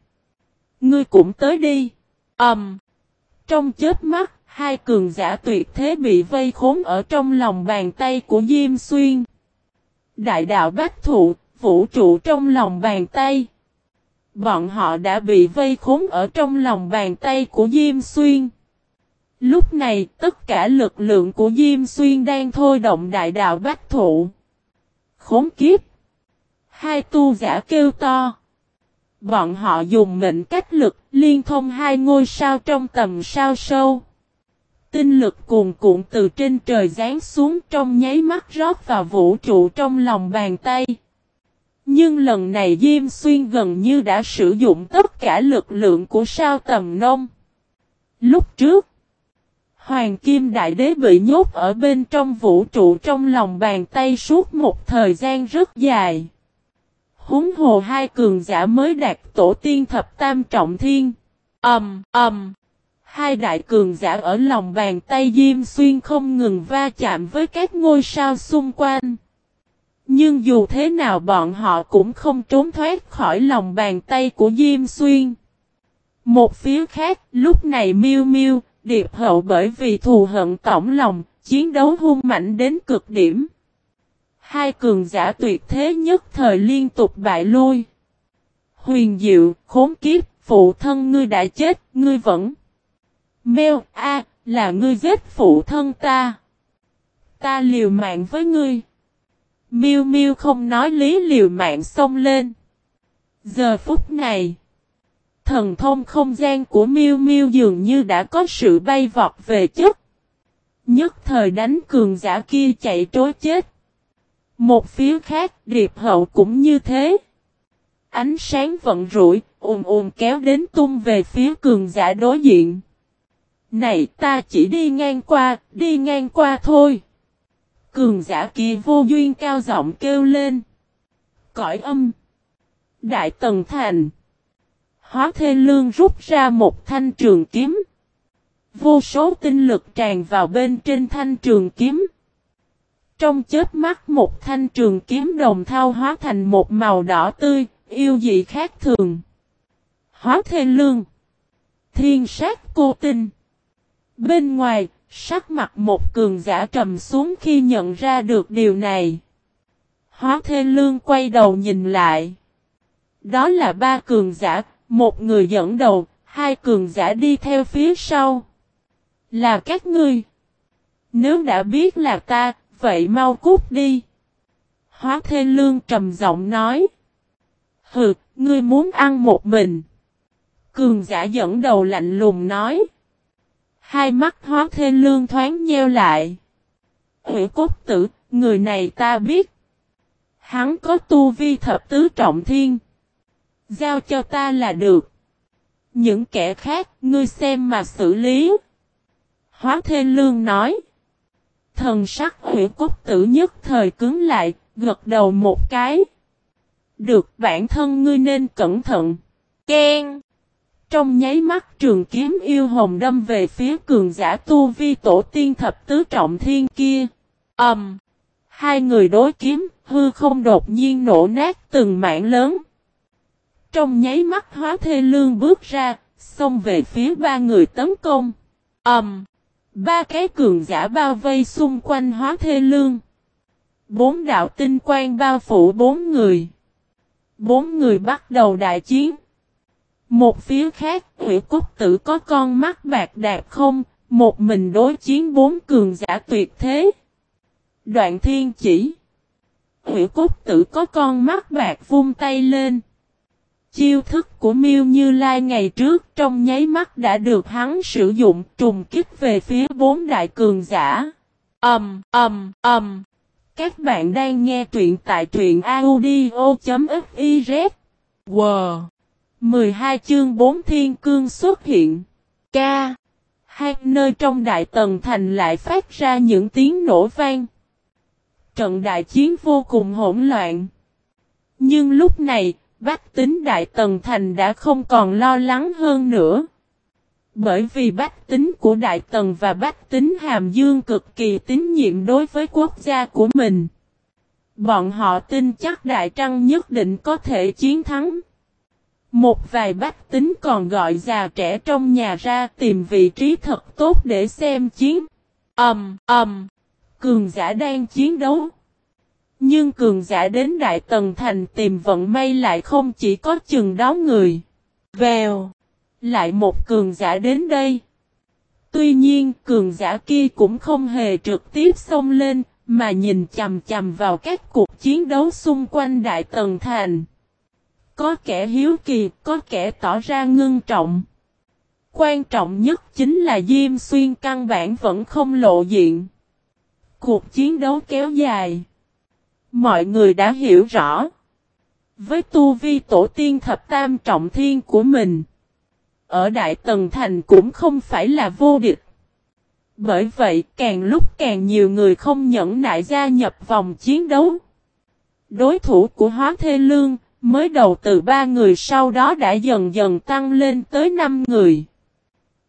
Ngươi cũng tới đi. Ẩm. Um, trong chết mắt, hai cường giả tuyệt thế bị vây khốn ở trong lòng bàn tay của Diêm Xuyên. Đại đạo bách thụ, vũ trụ trong lòng bàn tay. Bọn họ đã bị vây khốn ở trong lòng bàn tay của Diêm Xuyên. Lúc này tất cả lực lượng của Diêm Xuyên đang thôi động đại đạo bách thụ. Khốn kiếp! Hai tu giả kêu to. Bọn họ dùng mệnh cách lực liên thông hai ngôi sao trong tầm sao sâu. Tinh lực cuồn cuộn từ trên trời giáng xuống trong nháy mắt rót vào vũ trụ trong lòng bàn tay. Nhưng lần này Diêm Xuyên gần như đã sử dụng tất cả lực lượng của sao tầm nông. Lúc trước, Hoàng Kim Đại Đế bị nhốt ở bên trong vũ trụ trong lòng bàn tay suốt một thời gian rất dài. Húng hồ hai cường giả mới đạt tổ tiên thập tam trọng thiên. Ẩm, um, Ẩm. Um. Hai đại cường giả ở lòng bàn tay Diêm Xuyên không ngừng va chạm với các ngôi sao xung quanh. Nhưng dù thế nào bọn họ cũng không trốn thoát khỏi lòng bàn tay của Diêm Xuyên. Một phía khác, lúc này miêu miêu, điệp hậu bởi vì thù hận tổng lòng, chiến đấu hung mạnh đến cực điểm. Hai cường giả tuyệt thế nhất thời liên tục bại lui. Huyền diệu, khốn kiếp, phụ thân ngươi đã chết, ngươi vẫn. Mèo, a, là ngươi giết phụ thân ta. Ta liều mạng với ngươi. Miu Miu không nói lý liều mạng xông lên. Giờ phút này, thần thông không gian của Miu Miu dường như đã có sự bay vọt về chất. Nhất thời đánh cường giả kia chạy trối chết. Một phía khác, điệp hậu cũng như thế. Ánh sáng vận rủi, ùn ùn kéo đến tung về phía cường giả đối diện. Này ta chỉ đi ngang qua, đi ngang qua thôi. Cường giả kia vô duyên cao giọng kêu lên. Cõi âm. Đại tần thành. Hóa thê lương rút ra một thanh trường kiếm. Vô số tinh lực tràn vào bên trên thanh trường kiếm. Trong chết mắt một thanh trường kiếm đồng thao hóa thành một màu đỏ tươi, yêu dị khác thường. Hóa thê lương. Thiên sát cô tinh. Bên ngoài, sắc mặt một cường giả trầm xuống khi nhận ra được điều này. Hóa thê lương quay đầu nhìn lại. Đó là ba cường giả, một người dẫn đầu, hai cường giả đi theo phía sau. Là các ngươi. Nếu đã biết là ta, vậy mau cút đi. Hóa thê lương trầm giọng nói. Hừ, ngươi muốn ăn một mình. Cường giả dẫn đầu lạnh lùng nói. Hai mắt hóa thê lương thoáng nheo lại. Hủy cốt tử, người này ta biết. Hắn có tu vi thập tứ trọng thiên. Giao cho ta là được. Những kẻ khác, ngươi xem mà xử lý. Hóa thê lương nói. Thần sắc hủy cốt tử nhất thời cứng lại, gật đầu một cái. Được bản thân ngươi nên cẩn thận. Ken. Trong nháy mắt trường kiếm yêu hồng đâm về phía cường giả tu vi tổ tiên thập tứ trọng thiên kia. Ẩm. Um, hai người đối kiếm, hư không đột nhiên nổ nát từng mảng lớn. Trong nháy mắt hóa thê lương bước ra, xông về phía ba người tấn công. Ẩm. Um, ba cái cường giả bao vây xung quanh hóa thê lương. Bốn đạo tinh quang bao phủ bốn người. Bốn người bắt đầu đại chiến. Một phía khác, Hủy Cốt Tử có con mắt bạc đạt không, một mình đối chiến bốn cường giả tuyệt thế. Đoạn thiên chỉ. Hủy Cốt Tử có con mắt bạc vung tay lên. Chiêu thức của Miêu Như Lai ngày trước trong nháy mắt đã được hắn sử dụng trùng kích về phía bốn đại cường giả. Ầm, ầm, ầm. Các bạn đang nghe truyện tại truyện audio.fiz. Wow. 12 chương 4 thiên cương xuất hiện. Ca. Hai nơi trong đại tần thành lại phát ra những tiếng nổ vang. Trận đại chiến vô cùng hỗn loạn. Nhưng lúc này, bách tính đại tần thành đã không còn lo lắng hơn nữa. Bởi vì bách tính của Đại Tần và bách tính Hàm Dương cực kỳ tín nhiệm đối với quốc gia của mình. Bọn họ tin chắc Đại Trăng nhất định có thể chiến thắng. Một vài bách tính còn gọi già trẻ trong nhà ra tìm vị trí thật tốt để xem chiến. Ẩm, um. Um, cường giả đang chiến đấu. Nhưng cường giả đến Đại Tần Thành tìm vận may lại không chỉ có chừng đó người. Vèo. Lại một cường giả đến đây. Tuy nhiên cường giả kia cũng không hề trực tiếp xông lên, mà nhìn chầm chầm vào các cuộc chiến đấu xung quanh Đại Tần Thành. Có kẻ hiếu kỳ, có kẻ tỏ ra ngưng trọng. Quan trọng nhất chính là Diêm Xuyên căn bản vẫn không lộ diện. Cuộc chiến đấu kéo dài. Mọi người đã hiểu rõ. Với tu vi tổ tiên thập tam trọng thiên của mình. Ở Đại Tần Thành cũng không phải là vô địch. Bởi vậy càng lúc càng nhiều người không nhẫn nại gia nhập vòng chiến đấu. Đối thủ của Hóa Thê Lương mới đầu từ ba người sau đó đã dần dần tăng lên tới năm người.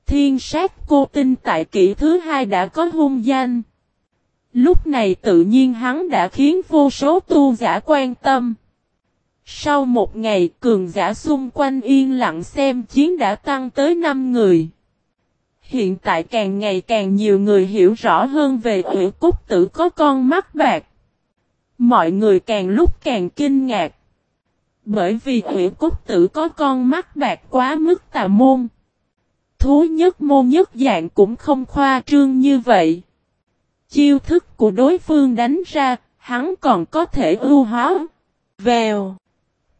Thiên sát cô tinh tại kỷ thứ hai đã có hung danh. Lúc này tự nhiên hắn đã khiến vô số tu giả quan tâm. Sau một ngày, cường giả xung quanh yên lặng xem chiến đã tăng tới 5 người. Hiện tại càng ngày càng nhiều người hiểu rõ hơn về ủy cúc tử có con mắt bạc. Mọi người càng lúc càng kinh ngạc. Bởi vì ủy cốt tử có con mắt bạc quá mức tà môn. Thú nhất môn nhất dạng cũng không khoa trương như vậy. Chiêu thức của đối phương đánh ra, hắn còn có thể ưu hóa. Vèo.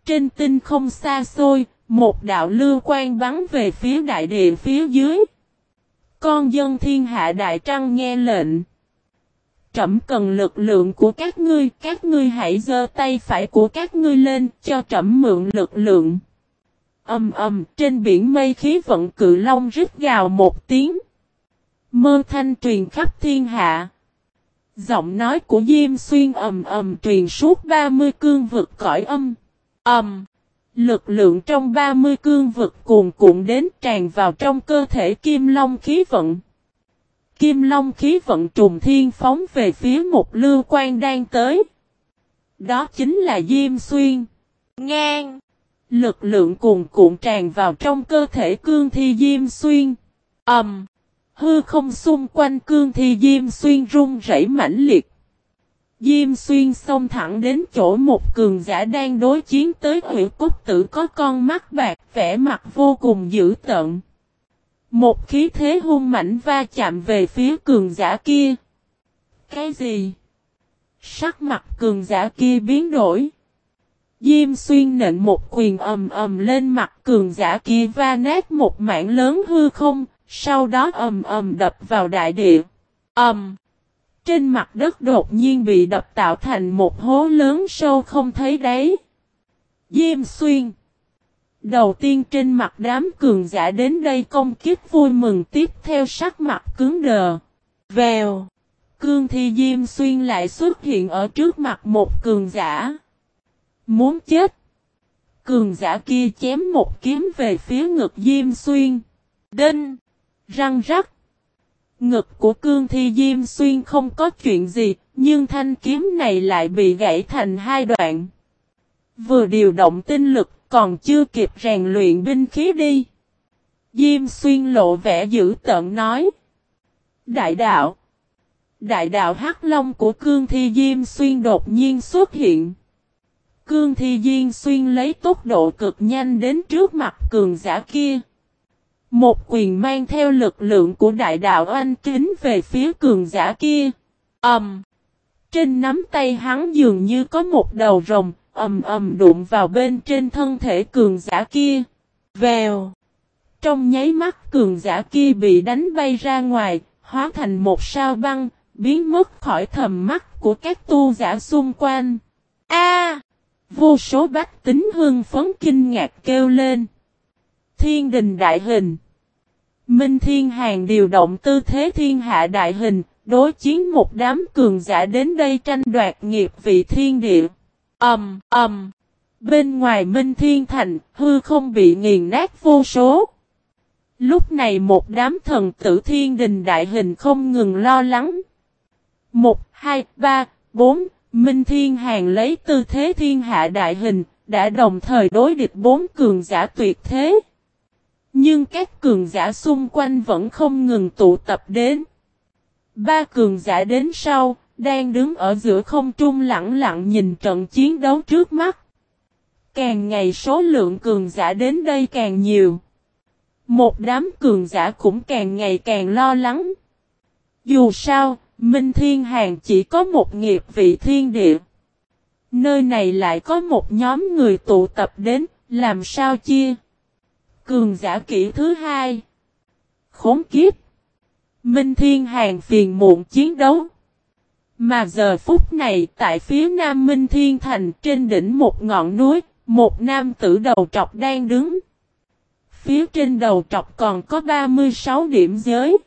Trên tinh không xa xôi, một đạo lưu quan bắn về phía đại địa phía dưới. Con dân thiên hạ đại trăng nghe lệnh trẫm cần lực lượng của các ngươi, các ngươi hãy giơ tay phải của các ngươi lên, cho trẫm mượn lực lượng. Âm ầm, trên biển mây khí vận cự long rít gào một tiếng. Mơ thanh truyền khắp thiên hạ. Giọng nói của Diêm Xuyên ầm ầm truyền suốt 30 cương vực cõi âm. Ầm. Lực lượng trong 30 cương vực cuồn cuộn đến tràn vào trong cơ thể Kim Long khí vận. Kim Long khí vận trùng thiên phóng về phía một lưu quan đang tới. Đó chính là Diêm Xuyên. Ngang. Lực lượng cuồn cuộn tràn vào trong cơ thể cương thi Diêm Xuyên. Ầm. Hư không xung quanh cương thi Diêm Xuyên rung rẩy mãnh liệt. Diêm Xuyên xông thẳng đến chỗ một cường giả đang đối chiến tới huyện cốt tử có con mắt bạc vẻ mặt vô cùng dữ tợn. Một khí thế hung mảnh va chạm về phía cường giả kia. Cái gì? Sắc mặt cường giả kia biến đổi. Diêm xuyên nện một quyền ầm ầm lên mặt cường giả kia va nát một mảng lớn hư không, sau đó ầm ầm đập vào đại địa. Ầm. Trên mặt đất đột nhiên bị đập tạo thành một hố lớn sâu không thấy đáy. Diêm xuyên. Đầu tiên trên mặt đám cường giả đến đây công kiếp vui mừng tiếp theo sắc mặt cứng đờ. Vèo. Cương thi Diêm Xuyên lại xuất hiện ở trước mặt một cường giả. Muốn chết. Cường giả kia chém một kiếm về phía ngực Diêm Xuyên. Đinh. Răng rắc. Ngực của cương thi Diêm Xuyên không có chuyện gì, nhưng thanh kiếm này lại bị gãy thành hai đoạn. Vừa điều động tinh lực, còn chưa kịp rèn luyện binh khí đi. Diêm Xuyên lộ vẻ dữ tợn nói. Đại đạo. Đại đạo Hắc Long của cương thi Diêm Xuyên đột nhiên xuất hiện. Cương thi Diêm Xuyên lấy tốc độ cực nhanh đến trước mặt cường giả kia. Một quyền mang theo lực lượng của đại đạo anh kính về phía cường giả kia. Ẩm. Um, trên nắm tay hắn dường như có một đầu rồng, ầm ầm đụng vào bên trên thân thể cường giả kia. Vèo. Trong nháy mắt cường giả kia bị đánh bay ra ngoài, hóa thành một sao băng, biến mất khỏi tầm mắt của các tu giả xung quanh. A! vô số bách tính hương phấn kinh ngạc kêu lên. Thiên đình đại hình. Minh Thiên Hàng điều động tư thế thiên hạ đại hình, đối chiến một đám cường giả đến đây tranh đoạt nghiệp vị thiên địa. Ầm, um, ầm. Um. Bên ngoài Minh Thiên Thành, hư không bị nghiền nát vô số. Lúc này một đám thần tử thiên đình đại hình không ngừng lo lắng. Một, hai, ba, bốn, Minh Thiên Hàng lấy tư thế thiên hạ đại hình, đã đồng thời đối địch bốn cường giả tuyệt thế. Nhưng các cường giả xung quanh vẫn không ngừng tụ tập đến. Ba cường giả đến sau, đang đứng ở giữa không trung lặng lặng nhìn trận chiến đấu trước mắt. Càng ngày số lượng cường giả đến đây càng nhiều. Một đám cường giả cũng càng ngày càng lo lắng. Dù sao, Minh Thiên Hàng chỉ có một nghiệp vị thiên địa. Nơi này lại có một nhóm người tụ tập đến, làm sao chia? Cường giả kỹ thứ hai. Khốn kiếp. Minh Thiên Hàng phiền muộn chiến đấu. Mà giờ phút này tại phía nam Minh Thiên Thành trên đỉnh một ngọn núi, một nam tử đầu trọc đang đứng. Phía trên đầu trọc còn có 36 điểm giới.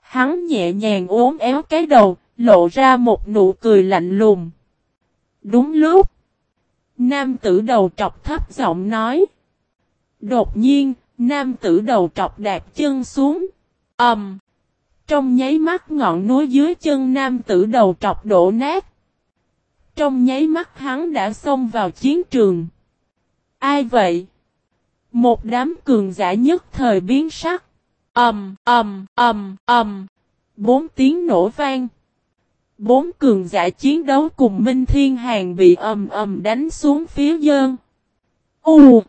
Hắn nhẹ nhàng uốn éo cái đầu, lộ ra một nụ cười lạnh lùng. Đúng lúc. Nam tử đầu trọc thấp giọng nói. Đột nhiên, nam tử đầu trọc đạp chân xuống. ầm. Um, trong nháy mắt ngọn núi dưới chân nam tử đầu trọc đổ nát. Trong nháy mắt hắn đã xông vào chiến trường. Ai vậy? Một đám cường giả nhất thời biến sắc. Ầm, ầm, ầm, ầm. Bốn tiếng nổ vang. Bốn cường giả chiến đấu cùng Minh Thiên Hàng bị ầm ầm đánh xuống phía dơn. U.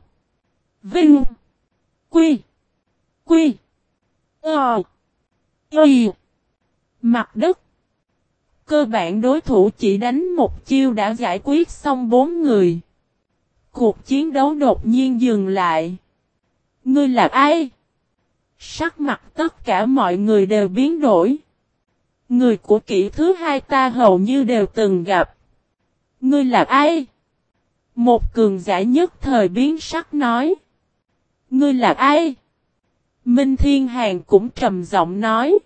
Vinh. Quy. Quy. Ờ. Y. Mặt đất. Cơ bản đối thủ chỉ đánh một chiêu đã giải quyết xong bốn người. Cuộc chiến đấu đột nhiên dừng lại. Ngươi là ai? Sắc mặt tất cả mọi người đều biến đổi. Người của kỹ thứ hai ta hầu như đều từng gặp. Ngươi là ai? Một cường giả nhất thời biến sắc nói. Ngươi là ai? Minh Thiên Hàng cũng trầm giọng nói.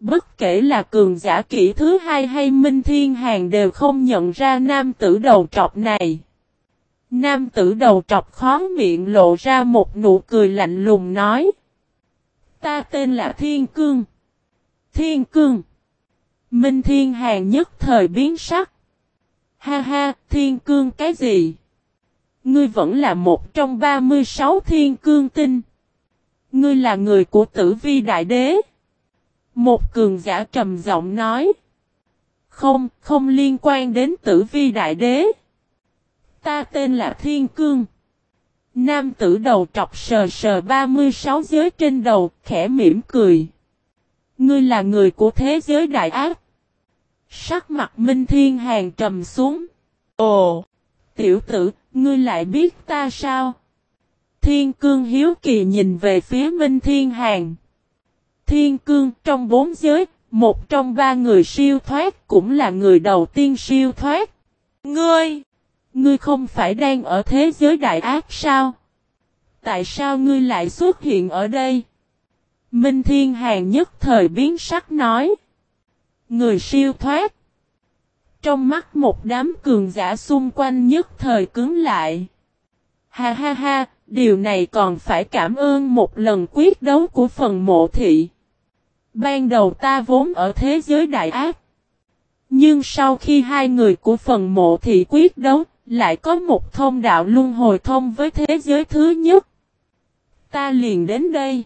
Bất kể là cường giả kỹ thứ hai hay Minh Thiên Hàng đều không nhận ra nam tử đầu trọc này. Nam tử đầu trọc khó miệng lộ ra một nụ cười lạnh lùng nói. Ta tên là Thiên Cương. Thiên Cương. Minh Thiên Hàng nhất thời biến sắc. Ha ha, Thiên Cương cái gì? Ngươi vẫn là một trong 36 Thiên Cương tinh. Ngươi là người của tử vi đại đế. Một cường giả trầm giọng nói. Không, không liên quan đến tử vi đại đế. Ta tên là Thiên Cương. Nam tử đầu trọc sờ sờ 36 giới trên đầu, khẽ mỉm cười. Ngươi là người của thế giới đại ác. Sắc mặt Minh Thiên Hàng trầm xuống. Ồ! Tiểu tử, ngươi lại biết ta sao? Thiên Cương hiếu kỳ nhìn về phía Minh Thiên Hàng. Thiên Cương trong bốn giới, một trong ba người siêu thoát cũng là người đầu tiên siêu thoát. Ngươi! Ngươi không phải đang ở thế giới đại ác sao? Tại sao ngươi lại xuất hiện ở đây? Minh Thiên Hàng nhất thời biến sắc nói. Người siêu thoát. Trong mắt một đám cường giả xung quanh nhất thời cứng lại. Ha ha ha, điều này còn phải cảm ơn một lần quyết đấu của phần mộ thị. Ban đầu ta vốn ở thế giới đại ác. Nhưng sau khi hai người của phần mộ thị quyết đấu, lại có một thông đạo luân hồi thông với thế giới thứ nhất. Ta liền đến đây.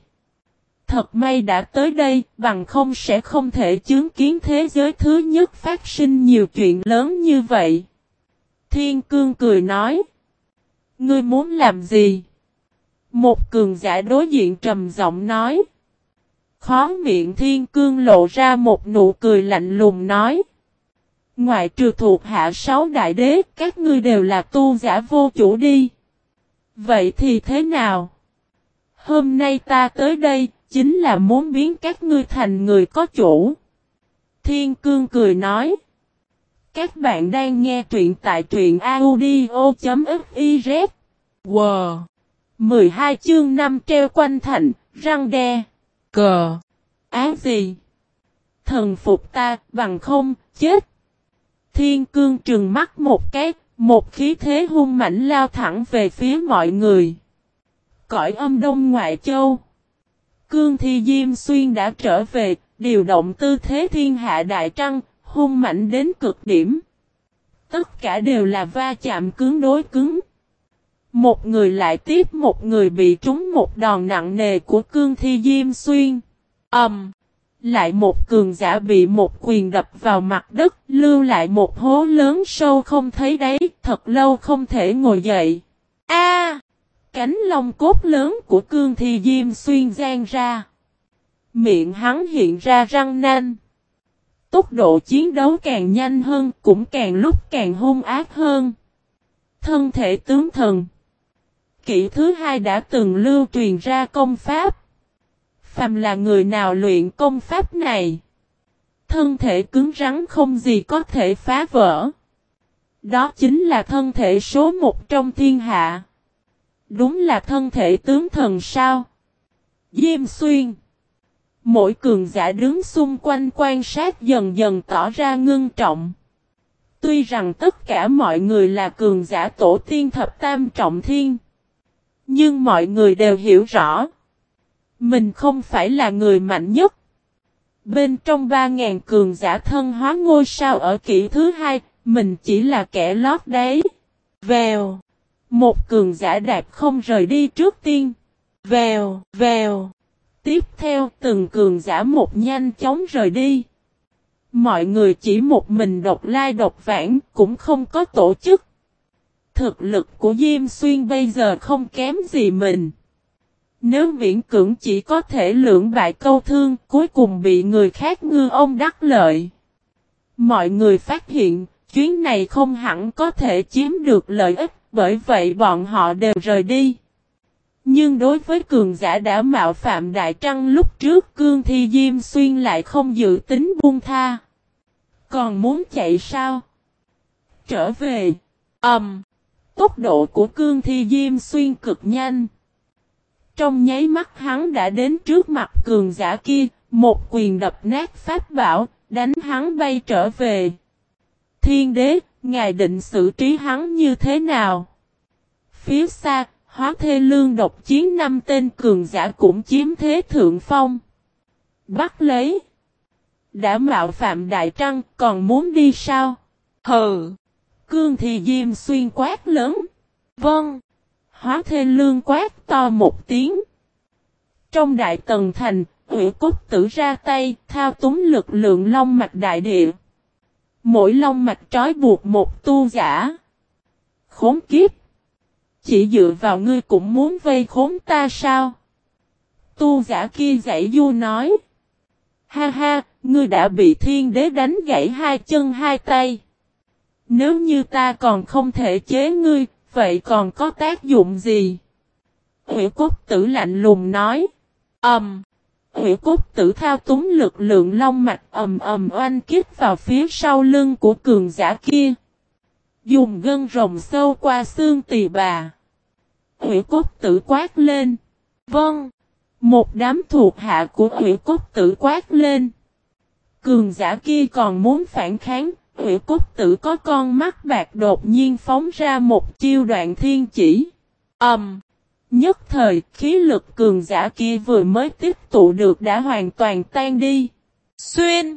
Thật may đã tới đây, bằng không sẽ không thể chứng kiến thế giới thứ nhất phát sinh nhiều chuyện lớn như vậy. Thiên cương cười nói. Ngươi muốn làm gì? Một cường giả đối diện trầm giọng nói. Khó miệng thiên cương lộ ra một nụ cười lạnh lùng nói. Ngoại trừ thuộc hạ sáu đại đế, các ngươi đều là tu giả vô chủ đi. Vậy thì thế nào? Hôm nay ta tới đây, chính là muốn biến các ngươi thành người có chủ. Thiên cương cười nói. Các bạn đang nghe truyện tại truyện audio.fif. Wow! 12 chương 5 treo quanh thành, răng đe. Cờ! Ác gì? Thần phục ta, bằng không, chết. Thiên cương trừng mắt một cái, một khí thế hung mãnh lao thẳng về phía mọi người. Cõi âm đông ngoại châu. Cương Thi Diêm Xuyên đã trở về, điều động tư thế thiên hạ đại trăng, hung mạnh đến cực điểm. Tất cả đều là va chạm cứng đối cứng. Một người lại tiếp một người bị trúng một đòn nặng nề của Cương Thi Diêm Xuyên. Ẩm! Um, lại một cường giả bị một quyền đập vào mặt đất, lưu lại một hố lớn sâu không thấy đáy, thật lâu không thể ngồi dậy. A! Cánh lông cốt lớn của cương thi diêm xuyên gian ra. Miệng hắn hiện ra răng nanh. Tốc độ chiến đấu càng nhanh hơn cũng càng lúc càng hung ác hơn. Thân thể tướng thần. Kỷ thứ hai đã từng lưu truyền ra công pháp. Phàm là người nào luyện công pháp này. Thân thể cứng rắn không gì có thể phá vỡ. Đó chính là thân thể số một trong thiên hạ. Đúng là thân thể tướng thần sao? Diêm xuyên. Mỗi cường giả đứng xung quanh quan sát dần dần tỏ ra ngưng trọng. Tuy rằng tất cả mọi người là cường giả tổ tiên thập tam trọng thiên. Nhưng mọi người đều hiểu rõ. Mình không phải là người mạnh nhất. Bên trong ba ngàn cường giả thân hóa ngôi sao ở kỷ thứ hai, mình chỉ là kẻ lót đấy. Vèo. Một cường giả đạp không rời đi trước tiên. Vèo, vèo. Tiếp theo từng cường giả một nhanh chóng rời đi. Mọi người chỉ một mình độc lai độc vãng cũng không có tổ chức. Thực lực của Diêm Xuyên bây giờ không kém gì mình. Nếu miễn cưỡng chỉ có thể lưỡng bại câu thương cuối cùng bị người khác ngư ông đắc lợi. Mọi người phát hiện chuyến này không hẳn có thể chiếm được lợi ích bởi vậy bọn họ đều rời đi. Nhưng đối với cường giả đã mạo phạm Đại Trăng lúc trước cương thi Diêm Xuyên lại không dự tính buông tha. Còn muốn chạy sao? Trở về. Ẩm. Um, tốc độ của cương thi Diêm Xuyên cực nhanh. Trong nháy mắt hắn đã đến trước mặt cường giả kia, một quyền đập nát pháp bảo, đánh hắn bay trở về. Thiên đế, ngài định xử trí hắn như thế nào? Phía xa, hóa thê lương độc chiến năm tên cường giả cũng chiếm thế thượng phong. Bắt lấy. Đã mạo phạm đại trăng, còn muốn đi sao? Hừ. Cương thì diêm xuyên quát lớn. Vâng. Hóa thê lương quát to một tiếng. Trong đại tần thành, ủy cốt tử ra tay, thao túng lực lượng long mạch đại địa. Mỗi long mạch trói buộc một tu giả. Khốn kiếp. Chỉ dựa vào ngươi cũng muốn vây khốn ta sao? Tu giả kia giải du nói. Ha ha, ngươi đã bị thiên đế đánh gãy hai chân hai tay. Nếu như ta còn không thể chế ngươi, vậy còn có tác dụng gì? Hủy cốt tử lạnh lùng nói. Ẩm. Um, Hủy cốt tử thao túng lực lượng long mạch ầm ầm oanh kích vào phía sau lưng của cường giả kia. Dùng gân rồng sâu qua xương tỳ bà. Hủy cốt tử quát lên. Vâng. Một đám thuộc hạ của hủy cốt tử quát lên. Cường giả kia còn muốn phản kháng. Hủy cốt tử có con mắt bạc đột nhiên phóng ra một chiêu đoạn thiên chỉ. Ẩm. Um, nhất thời khí lực cường giả kia vừa mới tiếp tụ được đã hoàn toàn tan đi. Xuyên.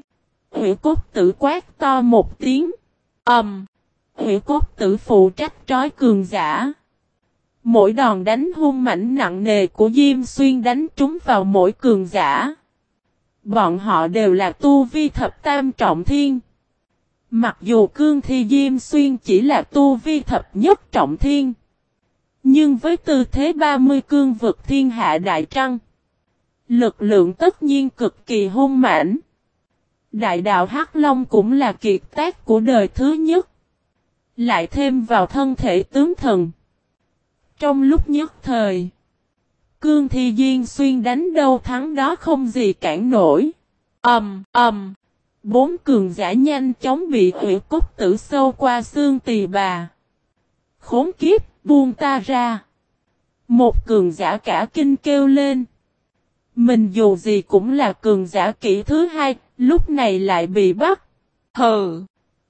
Hủy cốt tử quát to một tiếng. Ẩm. Um, Hủy cốt tử phụ trách trói cường giả. Mỗi đòn đánh hung mảnh nặng nề của Diêm Xuyên đánh trúng vào mỗi cường giả. Bọn họ đều là tu vi thập tam trọng thiên. Mặc dù cương thi Diêm Xuyên chỉ là tu vi thập nhất trọng thiên. Nhưng với tư thế 30 cương vực thiên hạ đại trăng. Lực lượng tất nhiên cực kỳ hung mãnh. Đại đạo Hắc Long cũng là kiệt tác của đời thứ nhất. Lại thêm vào thân thể tướng thần. Trong lúc nhất thời, Cương Thi Diên Xuyên đánh đâu thắng đó không gì cản nổi. Ầm, um, ầm. Um, bốn cường giả nhanh chóng bị hủy cốt tử sâu qua xương tỳ bà. Khốn kiếp, buông ta ra. Một cường giả cả kinh kêu lên. Mình dù gì cũng là cường giả kỹ thứ hai, lúc này lại bị bắt. Hừ.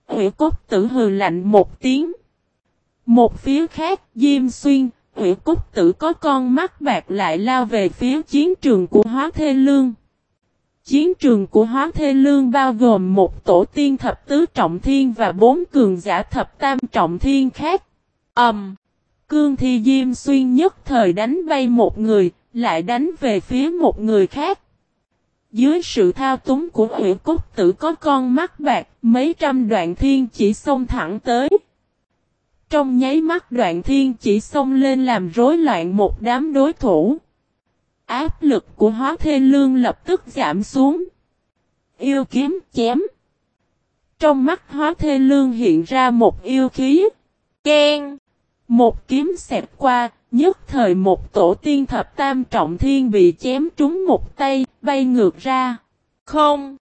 Hủy cốt tử hừ lạnh một tiếng. Một phía khác, Diêm Xuyên, Hủy cốt Tử có con mắt bạc lại lao về phía chiến trường của Hóa Thê Lương. Chiến trường của Hóa Thê Lương bao gồm một tổ tiên thập tứ trọng thiên và bốn cường giả thập tam trọng thiên khác. Âm Um, cương Thi Diêm Xuyên nhất thời đánh bay một người, lại đánh về phía một người khác. Dưới sự thao túng của huyện Cúc Tử có con mắt bạc, mấy trăm đoạn thiên chỉ xông thẳng tới. Trong nháy mắt đoạn thiên chỉ xông lên làm rối loạn một đám đối thủ. Áp lực của hóa thê lương lập tức giảm xuống. Yêu kiếm chém. Trong mắt hóa thê lương hiện ra một yêu khí. Ken. Một kiếm xẹp qua, nhất thời một tổ tiên thập tam trọng thiên bị chém trúng một tay, bay ngược ra. Không.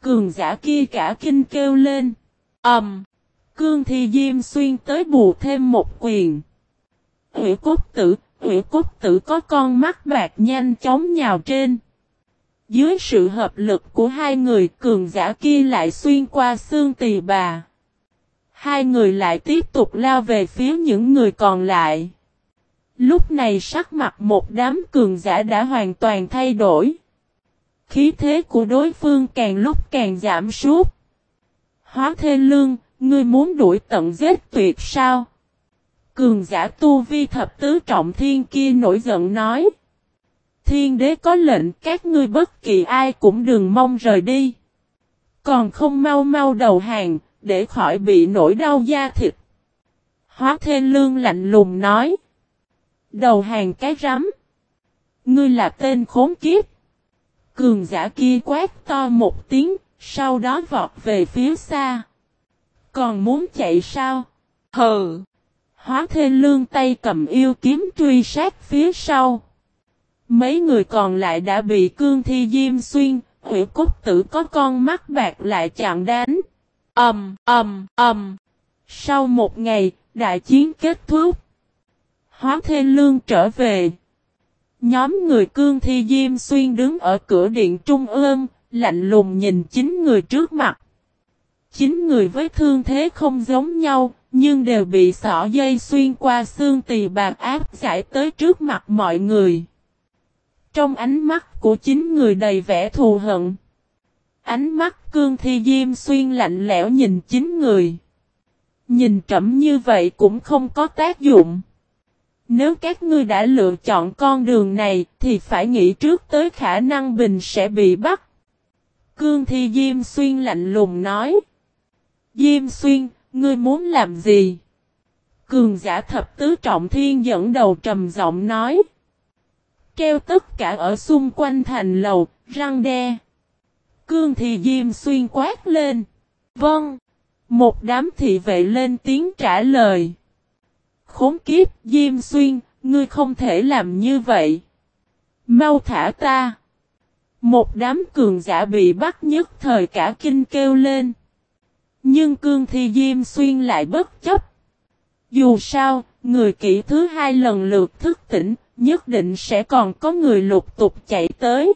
Cường giả kia cả kinh kêu lên. ầm. Um. Cương thi diêm xuyên tới bù thêm một quyền. Hủy cốt tử, hủy cốt tử có con mắt bạc nhanh chóng nhào trên. Dưới sự hợp lực của hai người cường giả kia lại xuyên qua xương tỳ bà. Hai người lại tiếp tục lao về phía những người còn lại. Lúc này sắc mặt một đám cường giả đã hoàn toàn thay đổi. Khí thế của đối phương càng lúc càng giảm sút. Hóa thê lương, ngươi muốn đuổi tận giết tuyệt sao? Cường giả tu vi thập tứ trọng thiên kia nổi giận nói. Thiên đế có lệnh các ngươi bất kỳ ai cũng đừng mong rời đi. Còn không mau mau đầu hàng, để khỏi bị nổi đau da thịt. Hóa thê lương lạnh lùng nói. Đầu hàng cái rắm. Ngươi là tên khốn kiếp. Cường giả kia quát to một tiếng, sau đó vọt về phía xa. Còn muốn chạy sao? Hừ! Hóa thê lương tay cầm yêu kiếm truy sát phía sau. Mấy người còn lại đã bị cương thi diêm xuyên, hủy cốt tử có con mắt bạc lại chặn đánh. Ẩm, ầm, ầm. Sau một ngày, đại chiến kết thúc. Hóa thê lương trở về. Nhóm người cương thi diêm xuyên đứng ở cửa điện trung ương, lạnh lùng nhìn chính người trước mặt. Chính người với thương thế không giống nhau, nhưng đều bị sỏ dây xuyên qua xương tỳ bạc áp giải tới trước mặt mọi người. Trong ánh mắt của chính người đầy vẻ thù hận. Ánh mắt cương thi diêm xuyên lạnh lẽo nhìn chính người. Nhìn trẫm như vậy cũng không có tác dụng. Nếu các ngươi đã lựa chọn con đường này thì phải nghĩ trước tới khả năng Bình sẽ bị bắt. Cương thi Diêm Xuyên lạnh lùng nói. Diêm Xuyên, ngươi muốn làm gì? Cường giả thập tứ trọng thiên dẫn đầu trầm giọng nói. Treo tất cả ở xung quanh thành lầu, răng đe. Cương thì Diêm Xuyên quát lên. Vâng. Một đám thị vệ lên tiếng trả lời. Khốn kiếp Diêm Xuyên, ngươi không thể làm như vậy. Mau thả ta. Một đám cường giả bị bắt nhất thời cả kinh kêu lên. Nhưng cương thi Diêm Xuyên lại bất chấp. Dù sao, người kỹ thứ hai lần lượt thức tỉnh, nhất định sẽ còn có người lục tục chạy tới.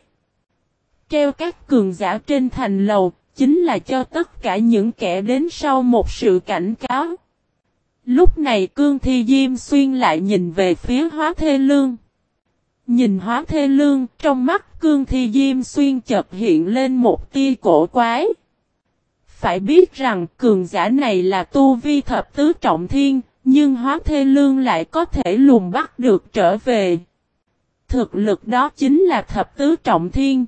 Treo các cường giả trên thành lầu, chính là cho tất cả những kẻ đến sau một sự cảnh cáo. Lúc này cương thi diêm xuyên lại nhìn về phía hóa thê lương. Nhìn hóa thê lương, trong mắt cương thi diêm xuyên chợt hiện lên một tia cổ quái. Phải biết rằng cường giả này là tu vi thập tứ trọng thiên, nhưng hóa thê lương lại có thể lùng bắt được trở về. Thực lực đó chính là thập tứ trọng thiên.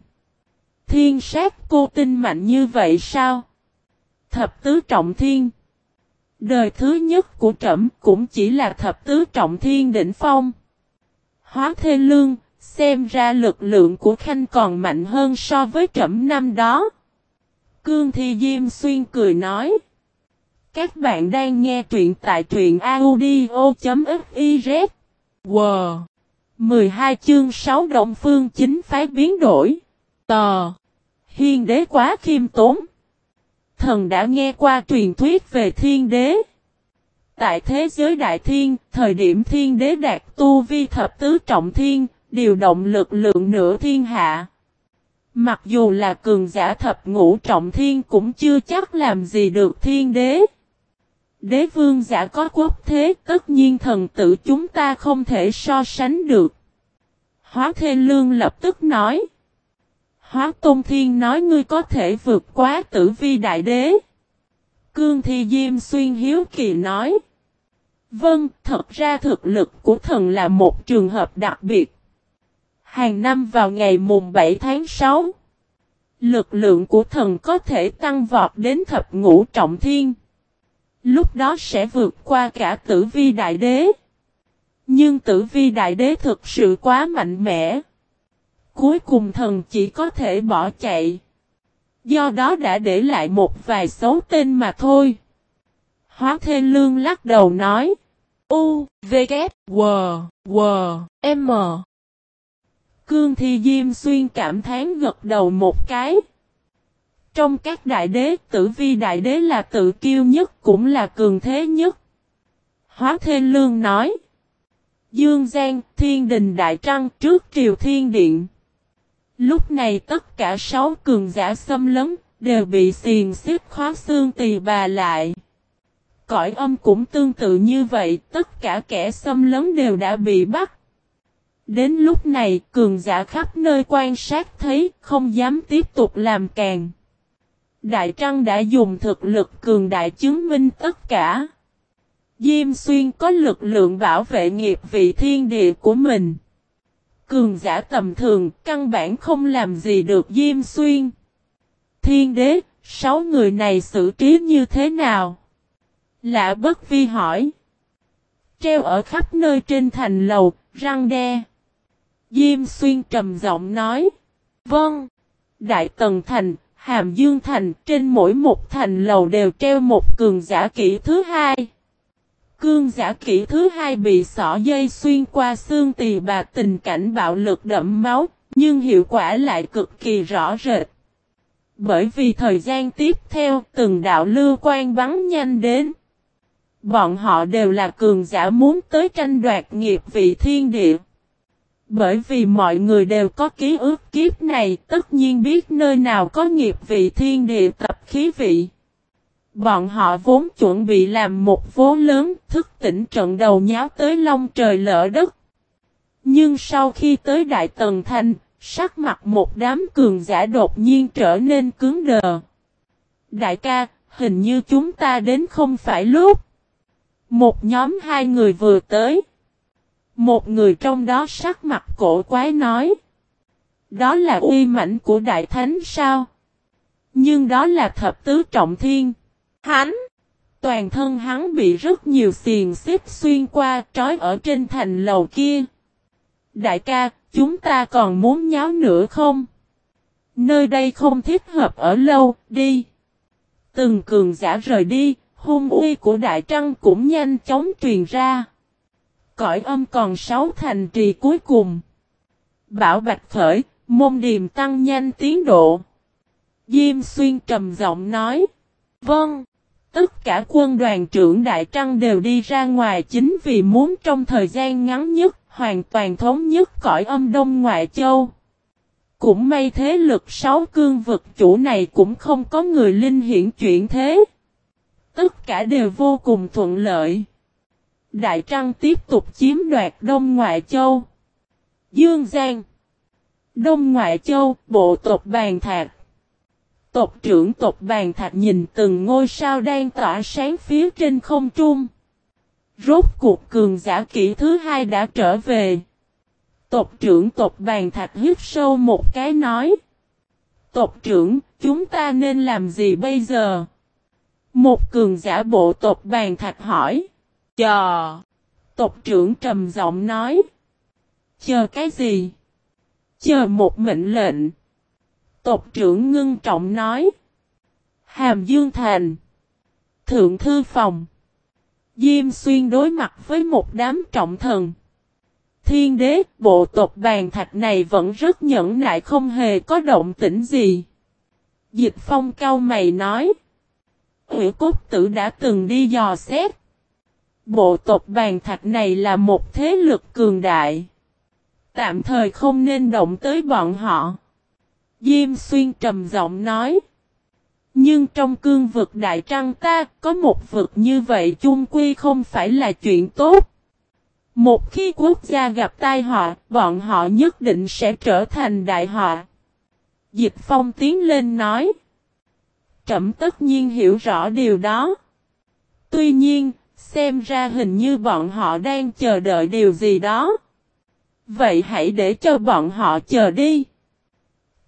Thiên sát cô tinh mạnh như vậy sao? Thập tứ trọng thiên. Đời thứ nhất của trẫm cũng chỉ là thập tứ trọng thiên đỉnh phong. Hóa thê lương, xem ra lực lượng của Khanh còn mạnh hơn so với trẫm năm đó. Cương Thi Diêm Xuyên cười nói. Các bạn đang nghe truyện tại truyện audio.fiz. Wow! 12 chương 6 Động Phương chính phái biến đổi. Tờ! Hiên đế quá khiêm tốn. Thần đã nghe qua truyền thuyết về thiên đế. Tại thế giới đại thiên, thời điểm thiên đế đạt tu vi thập tứ trọng thiên, điều động lực lượng nửa thiên hạ. Mặc dù là cường giả thập ngũ trọng thiên cũng chưa chắc làm gì được thiên đế. Đế vương giả có quốc thế tất nhiên thần tử chúng ta không thể so sánh được. Hóa Thê Lương lập tức nói. Hóa Tôn Thiên nói ngươi có thể vượt quá tử vi đại đế. Cương Thi Diêm Xuyên Hiếu Kỳ nói. Vâng, thật ra thực lực của thần là một trường hợp đặc biệt. Hàng năm vào ngày mùng 7 tháng 6, lực lượng của thần có thể tăng vọt đến thập ngũ trọng thiên. Lúc đó sẽ vượt qua cả tử vi đại đế. Nhưng tử vi đại đế thực sự quá mạnh mẽ. Cuối cùng thần chỉ có thể bỏ chạy. Do đó đã để lại một vài xấu tên mà thôi. Hóa Thê Lương lắc đầu nói. U, V, K, W, W, M. Cương Thi Diêm Xuyên cảm thán gật đầu một cái. Trong các đại đế, tử vi đại đế là tự kiêu nhất cũng là cường thế nhất. Hóa Thê Lương nói. Dương Giang, Thiên Đình Đại Trăng trước Triều Thiên Điện. Lúc này tất cả sáu cường giả xâm lấn, đều bị xiền xếp khóa xương tỳ bà lại. Cõi âm cũng tương tự như vậy, tất cả kẻ xâm lấn đều đã bị bắt. Đến lúc này, cường giả khắp nơi quan sát thấy, không dám tiếp tục làm càng. Đại Trăng đã dùng thực lực cường đại chứng minh tất cả. Diêm Xuyên có lực lượng bảo vệ nghiệp vị thiên địa của mình. Cường giả tầm thường, căn bản không làm gì được Diêm Xuyên. Thiên đế, sáu người này xử trí như thế nào? Lạ bất vi hỏi. Treo ở khắp nơi trên thành lầu, răng đe. Diêm xuyên trầm giọng nói. Vâng. Đại Tần Thành, Hàm Dương Thành, trên mỗi một thành lầu đều treo một cường giả kỹ thứ hai. Cương giả kỹ thứ hai bị sỏ dây xuyên qua xương tỳ bà tình cảnh bạo lực đậm máu, nhưng hiệu quả lại cực kỳ rõ rệt. Bởi vì thời gian tiếp theo từng đạo lưu quan bắn nhanh đến. Bọn họ đều là cường giả muốn tới tranh đoạt nghiệp vị thiên địa. Bởi vì mọi người đều có ký ức kiếp này tất nhiên biết nơi nào có nghiệp vị thiên địa tập khí vị. Bọn họ vốn chuẩn bị làm một vố lớn thức tỉnh trận đầu nháo tới long trời lỡ đất. Nhưng sau khi tới Đại Tần Thành, sắc mặt một đám cường giả đột nhiên trở nên cứng đờ. Đại ca, hình như chúng ta đến không phải lúc. Một nhóm hai người vừa tới. Một người trong đó sắc mặt cổ quái nói. Đó là uy mảnh của Đại Thánh sao? Nhưng đó là thập tứ trọng thiên. Hắn! Toàn thân hắn bị rất nhiều xiềng xếp xuyên qua trói ở trên thành lầu kia. Đại ca, chúng ta còn muốn nháo nữa không? Nơi đây không thích hợp ở lâu, đi. Từng cường giả rời đi, hung uy của Đại Trăng cũng nhanh chóng truyền ra. Cõi âm còn sáu thành trì cuối cùng. Bảo Bạch khởi, môn điềm tăng nhanh tiến độ. Diêm xuyên trầm giọng nói. Vâng. Tất cả quân đoàn trưởng Đại Trăng đều đi ra ngoài chính vì muốn trong thời gian ngắn nhất, hoàn toàn thống nhất cõi âm Đông Ngoại Châu. Cũng may thế lực sáu cương vực chủ này cũng không có người linh hiển chuyển thế. Tất cả đều vô cùng thuận lợi. Đại Trăng tiếp tục chiếm đoạt Đông Ngoại Châu. Dương Giang Đông Ngoại Châu, bộ tộc bàn thạc. Tộc trưởng tộc bàn thạch nhìn từng ngôi sao đang tỏa sáng phía trên không trung. Rốt cuộc cường giả kỷ thứ hai đã trở về. Tộc trưởng tộc bàn thạch hít sâu một cái nói. Tộc trưởng, chúng ta nên làm gì bây giờ? Một cường giả bộ tộc bàn thạch hỏi. Chờ. Tộc trưởng trầm giọng nói. Chờ cái gì? Chờ một mệnh lệnh. Tộc trưởng ngưng trọng nói. Hàm Dương Thành. Thượng Thư Phòng. Diêm Xuyên đối mặt với một đám trọng thần. Thiên đế, bộ tộc bàn thạch này vẫn rất nhẫn nại không hề có động tĩnh gì. Dịch Phong cao mày nói. Hữu cốt tử đã từng đi dò xét. Bộ tộc bàn thạch này là một thế lực cường đại. Tạm thời không nên động tới bọn họ. Diêm xuyên trầm giọng nói. Nhưng trong cương vực đại trăng ta có một vực như vậy chung quy không phải là chuyện tốt. Một khi quốc gia gặp tai họa, bọn họ nhất định sẽ trở thành đại họa. Dịch phong tiến lên nói. Trẩm tất nhiên hiểu rõ điều đó. Tuy nhiên, xem ra hình như bọn họ đang chờ đợi điều gì đó. Vậy hãy để cho bọn họ chờ đi.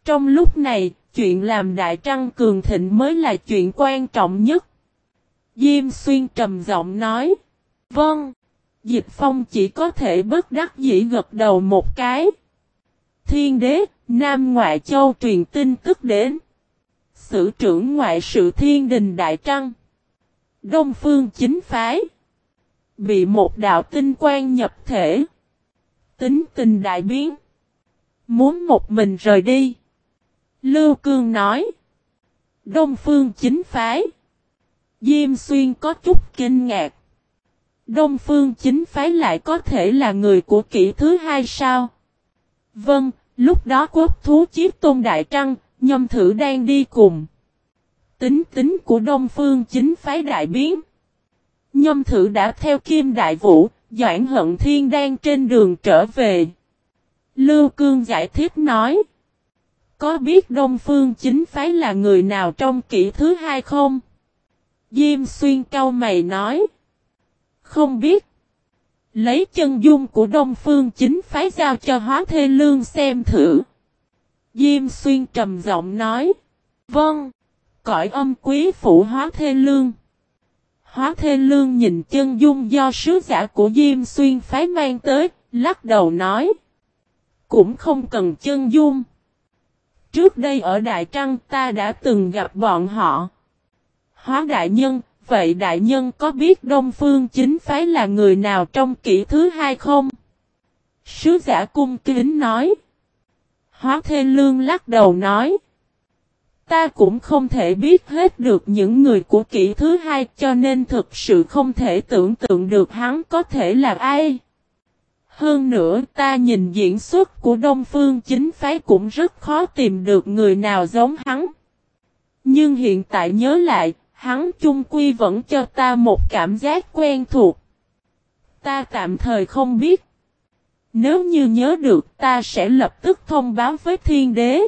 Trong lúc này, chuyện làm Đại Trăng Cường Thịnh mới là chuyện quan trọng nhất. Diêm xuyên trầm giọng nói. Vâng. Dịch phong chỉ có thể bất đắc dĩ gật đầu một cái. Thiên đế, Nam Ngoại Châu truyền tin tức đến. Sử trưởng ngoại sự thiên đình Đại Trăng. Đông phương chính phái. Bị một đạo tinh quan nhập thể. Tính tình đại biến. Muốn một mình rời đi. Lưu Cương nói. Đông phương chính phái. Diêm xuyên có chút kinh ngạc. Đông phương chính phái lại có thể là người của kỷ thứ hai sao? Vâng, lúc đó quốc thú chiếc tôn đại trăng, nhâm thử đang đi cùng. Tính tính của Đông phương chính phái đại biến. Nhâm thử đã theo kim đại vũ, Doãn hận thiên đang trên đường trở về. Lưu Cương giải thích nói. Có biết Đông Phương chính phái là người nào trong kỷ thứ hai không? Diêm xuyên cao mày nói. Không biết. Lấy chân dung của Đông Phương chính phái giao cho hóa thê lương xem thử. Diêm xuyên trầm giọng nói. Vâng. Cõi âm quý phụ hóa thê lương. Hóa thê lương nhìn chân dung do sứ giả của Diêm xuyên phái mang tới, lắc đầu nói. Cũng không cần chân dung. Trước đây ở Đại Trăng ta đã từng gặp bọn họ. Hóa đại nhân, vậy đại nhân có biết Đông Phương chính phái là người nào trong kỷ thứ hai không? Sứ giả cung kính nói. Hóa Thê Lương lắc đầu nói. Ta cũng không thể biết hết được những người của kỷ thứ hai cho nên thực sự không thể tưởng tượng được hắn có thể là ai. Hơn nữa ta nhìn diễn xuất của Đông Phương chính phái cũng rất khó tìm được người nào giống hắn. Nhưng hiện tại nhớ lại, hắn chung quy vẫn cho ta một cảm giác quen thuộc. Ta tạm thời không biết. Nếu như nhớ được ta sẽ lập tức thông báo với thiên đế.